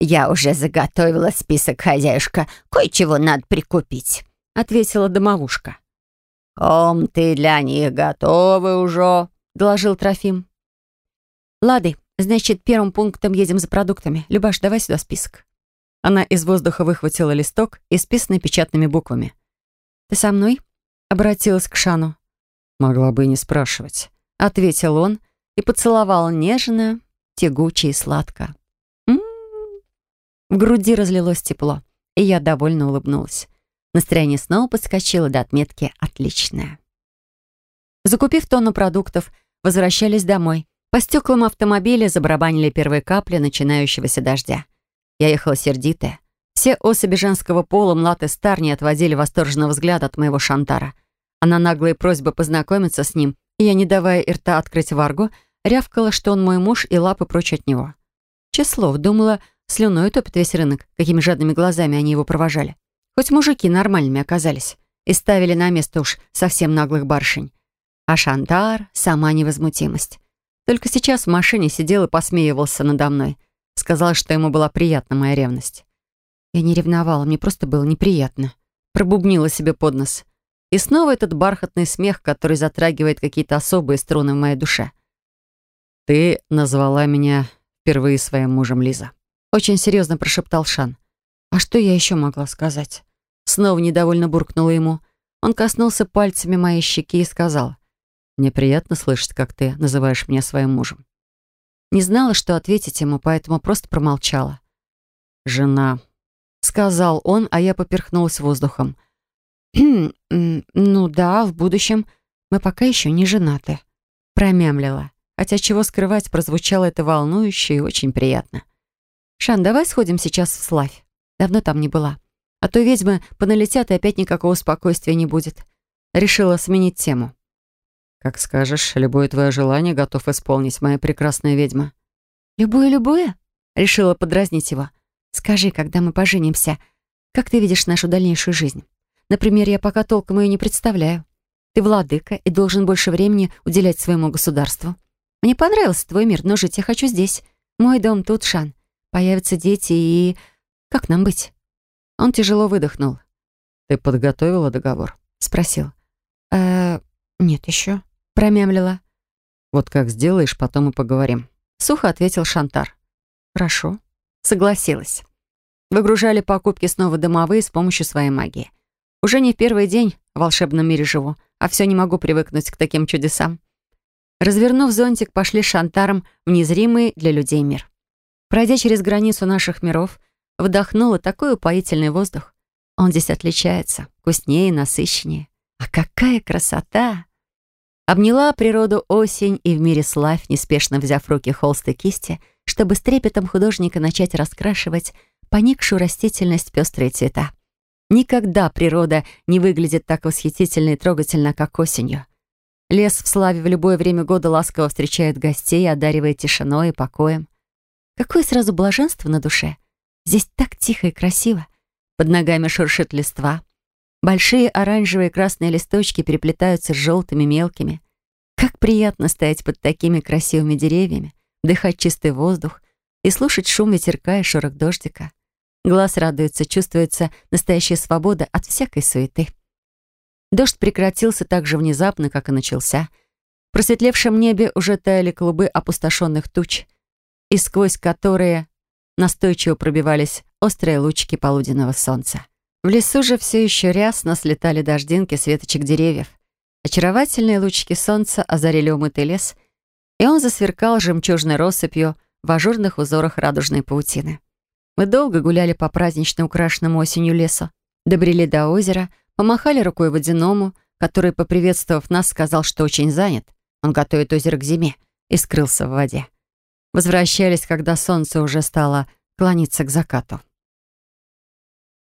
«Я уже заготовила список, хозяюшка. Кое-чего надо прикупить», — ответила домовушка.
«Комнаты для них готовы уже», — доложил Трофим.
«Лады, значит, первым пунктом едем за продуктами. Любаш, давай сюда список». Она из воздуха выхватила листок, исписанный печатными буквами. «Ты со мной?» — обратилась к Шану.
«Могла бы и не спрашивать», — ответил он и поцеловал нежно, тягуче и сладко.
М -м -м. В груди разлилось тепло, и я довольно улыбнулась. Настроение снова подскочило до отметки «отличное». Закупив тонну продуктов, возвращались домой. По стеклам автомобиля забарабанили первые капли начинающегося дождя. Я ехала сердитая. Все особи женского пола, млад и стар, не отводили восторженного взгляда от моего шантара. А на наглые просьбы познакомиться с ним, и я, не давая и рта открыть варгу, рявкала, что он мой муж и лапы прочь от него. Числов, думала, слюной топит весь рынок, какими жадными глазами они его провожали. Хоть мужики нормальными оказались и ставили на место уж совсем наглых барышень. А Шантар — сама невозмутимость. Только сейчас в машине сидел и посмеивался надо мной. Сказал, что ему была приятна моя ревность. Я не ревновала, мне просто было неприятно. Пробубнила себе под нос. И снова этот бархатный смех, который затрагивает какие-то особые струны в моей душе.
«Ты назвала меня впервые своим мужем, Лиза», —
очень серьезно прошептал Шан. «А что я еще могла сказать?» Снова недовольно буркнула ему. Он коснулся пальцами моей щеки и сказал.
«Мне приятно слышать, как ты называешь меня своим мужем».
Не знала, что ответить ему, поэтому просто промолчала.
«Жена», — сказал он, а я поперхнулась воздухом.
«Ну да, в будущем. Мы пока еще не женаты», — промямлила. Хотя чего скрывать, прозвучало это волнующе и очень приятно. «Шан, давай сходим сейчас в Славь. Давно там не была». А то ведьмы поналетят, и опять никакого спокойствия не будет. Решила сменить тему.
«Как скажешь, любое твое желание готов исполнить, моя прекрасная ведьма».
«Любое-любое?» Решила подразнить его. «Скажи, когда мы поженимся, как ты видишь нашу дальнейшую жизнь? Например, я пока толком ее не представляю. Ты владыка и должен больше времени уделять своему государству. Мне понравился твой мир, но жить я хочу здесь. Мой дом тут, Шан. Появятся дети и... Как нам быть?» Он тяжело выдохнул.
«Ты подготовила договор?»
— спросил. «Э, нет еще», — промямлила.
«Вот как сделаешь, потом и поговорим», —
сухо ответил Шантар. «Хорошо», — согласилась. Выгружали покупки снова домовые с помощью своей магии. Уже не в первый день в волшебном мире живу, а все не могу привыкнуть к таким чудесам. Развернув зонтик, пошли с Шантаром в незримый для людей мир. Пройдя через границу наших миров, вдохнула такой упоительный воздух. Он здесь отличается, вкуснее, насыщеннее. А какая красота! Обняла природу осень и в мире славь, неспешно взяв руки холст и кисти, чтобы с трепетом художника начать раскрашивать поникшую растительность пестрые цвета. Никогда природа не выглядит так восхитительно и трогательно, как осенью. Лес в славе в любое время года ласково встречает гостей, одаривая тишиной и покоем. Какое сразу блаженство на душе. Здесь так тихо и красиво. Под ногами шуршит листва. Большие оранжевые и красные листочки переплетаются с желтыми мелкими. Как приятно стоять под такими красивыми деревьями, дыхать чистый воздух и слушать шум ветерка и шорох дождика. Глаз радуется, чувствуется настоящая свобода от всякой суеты. Дождь прекратился так же внезапно, как и начался. В просветлевшем небе уже таяли клубы опустошенных туч, и сквозь которые настойчиво пробивались острые лучики полуденного солнца. В лесу же все еще рясно слетали дождинки с веточек деревьев. Очаровательные лучики солнца озарили умытый лес, и он засверкал жемчужной россыпью в ажурных узорах радужной паутины. Мы долго гуляли по празднично украшенному осенью лесу, добрели до озера, помахали рукой водяному, который, поприветствовав нас, сказал, что очень занят. Он готовит озеро к зиме и скрылся в воде. Возвращались, когда солнце уже стало клониться к закату.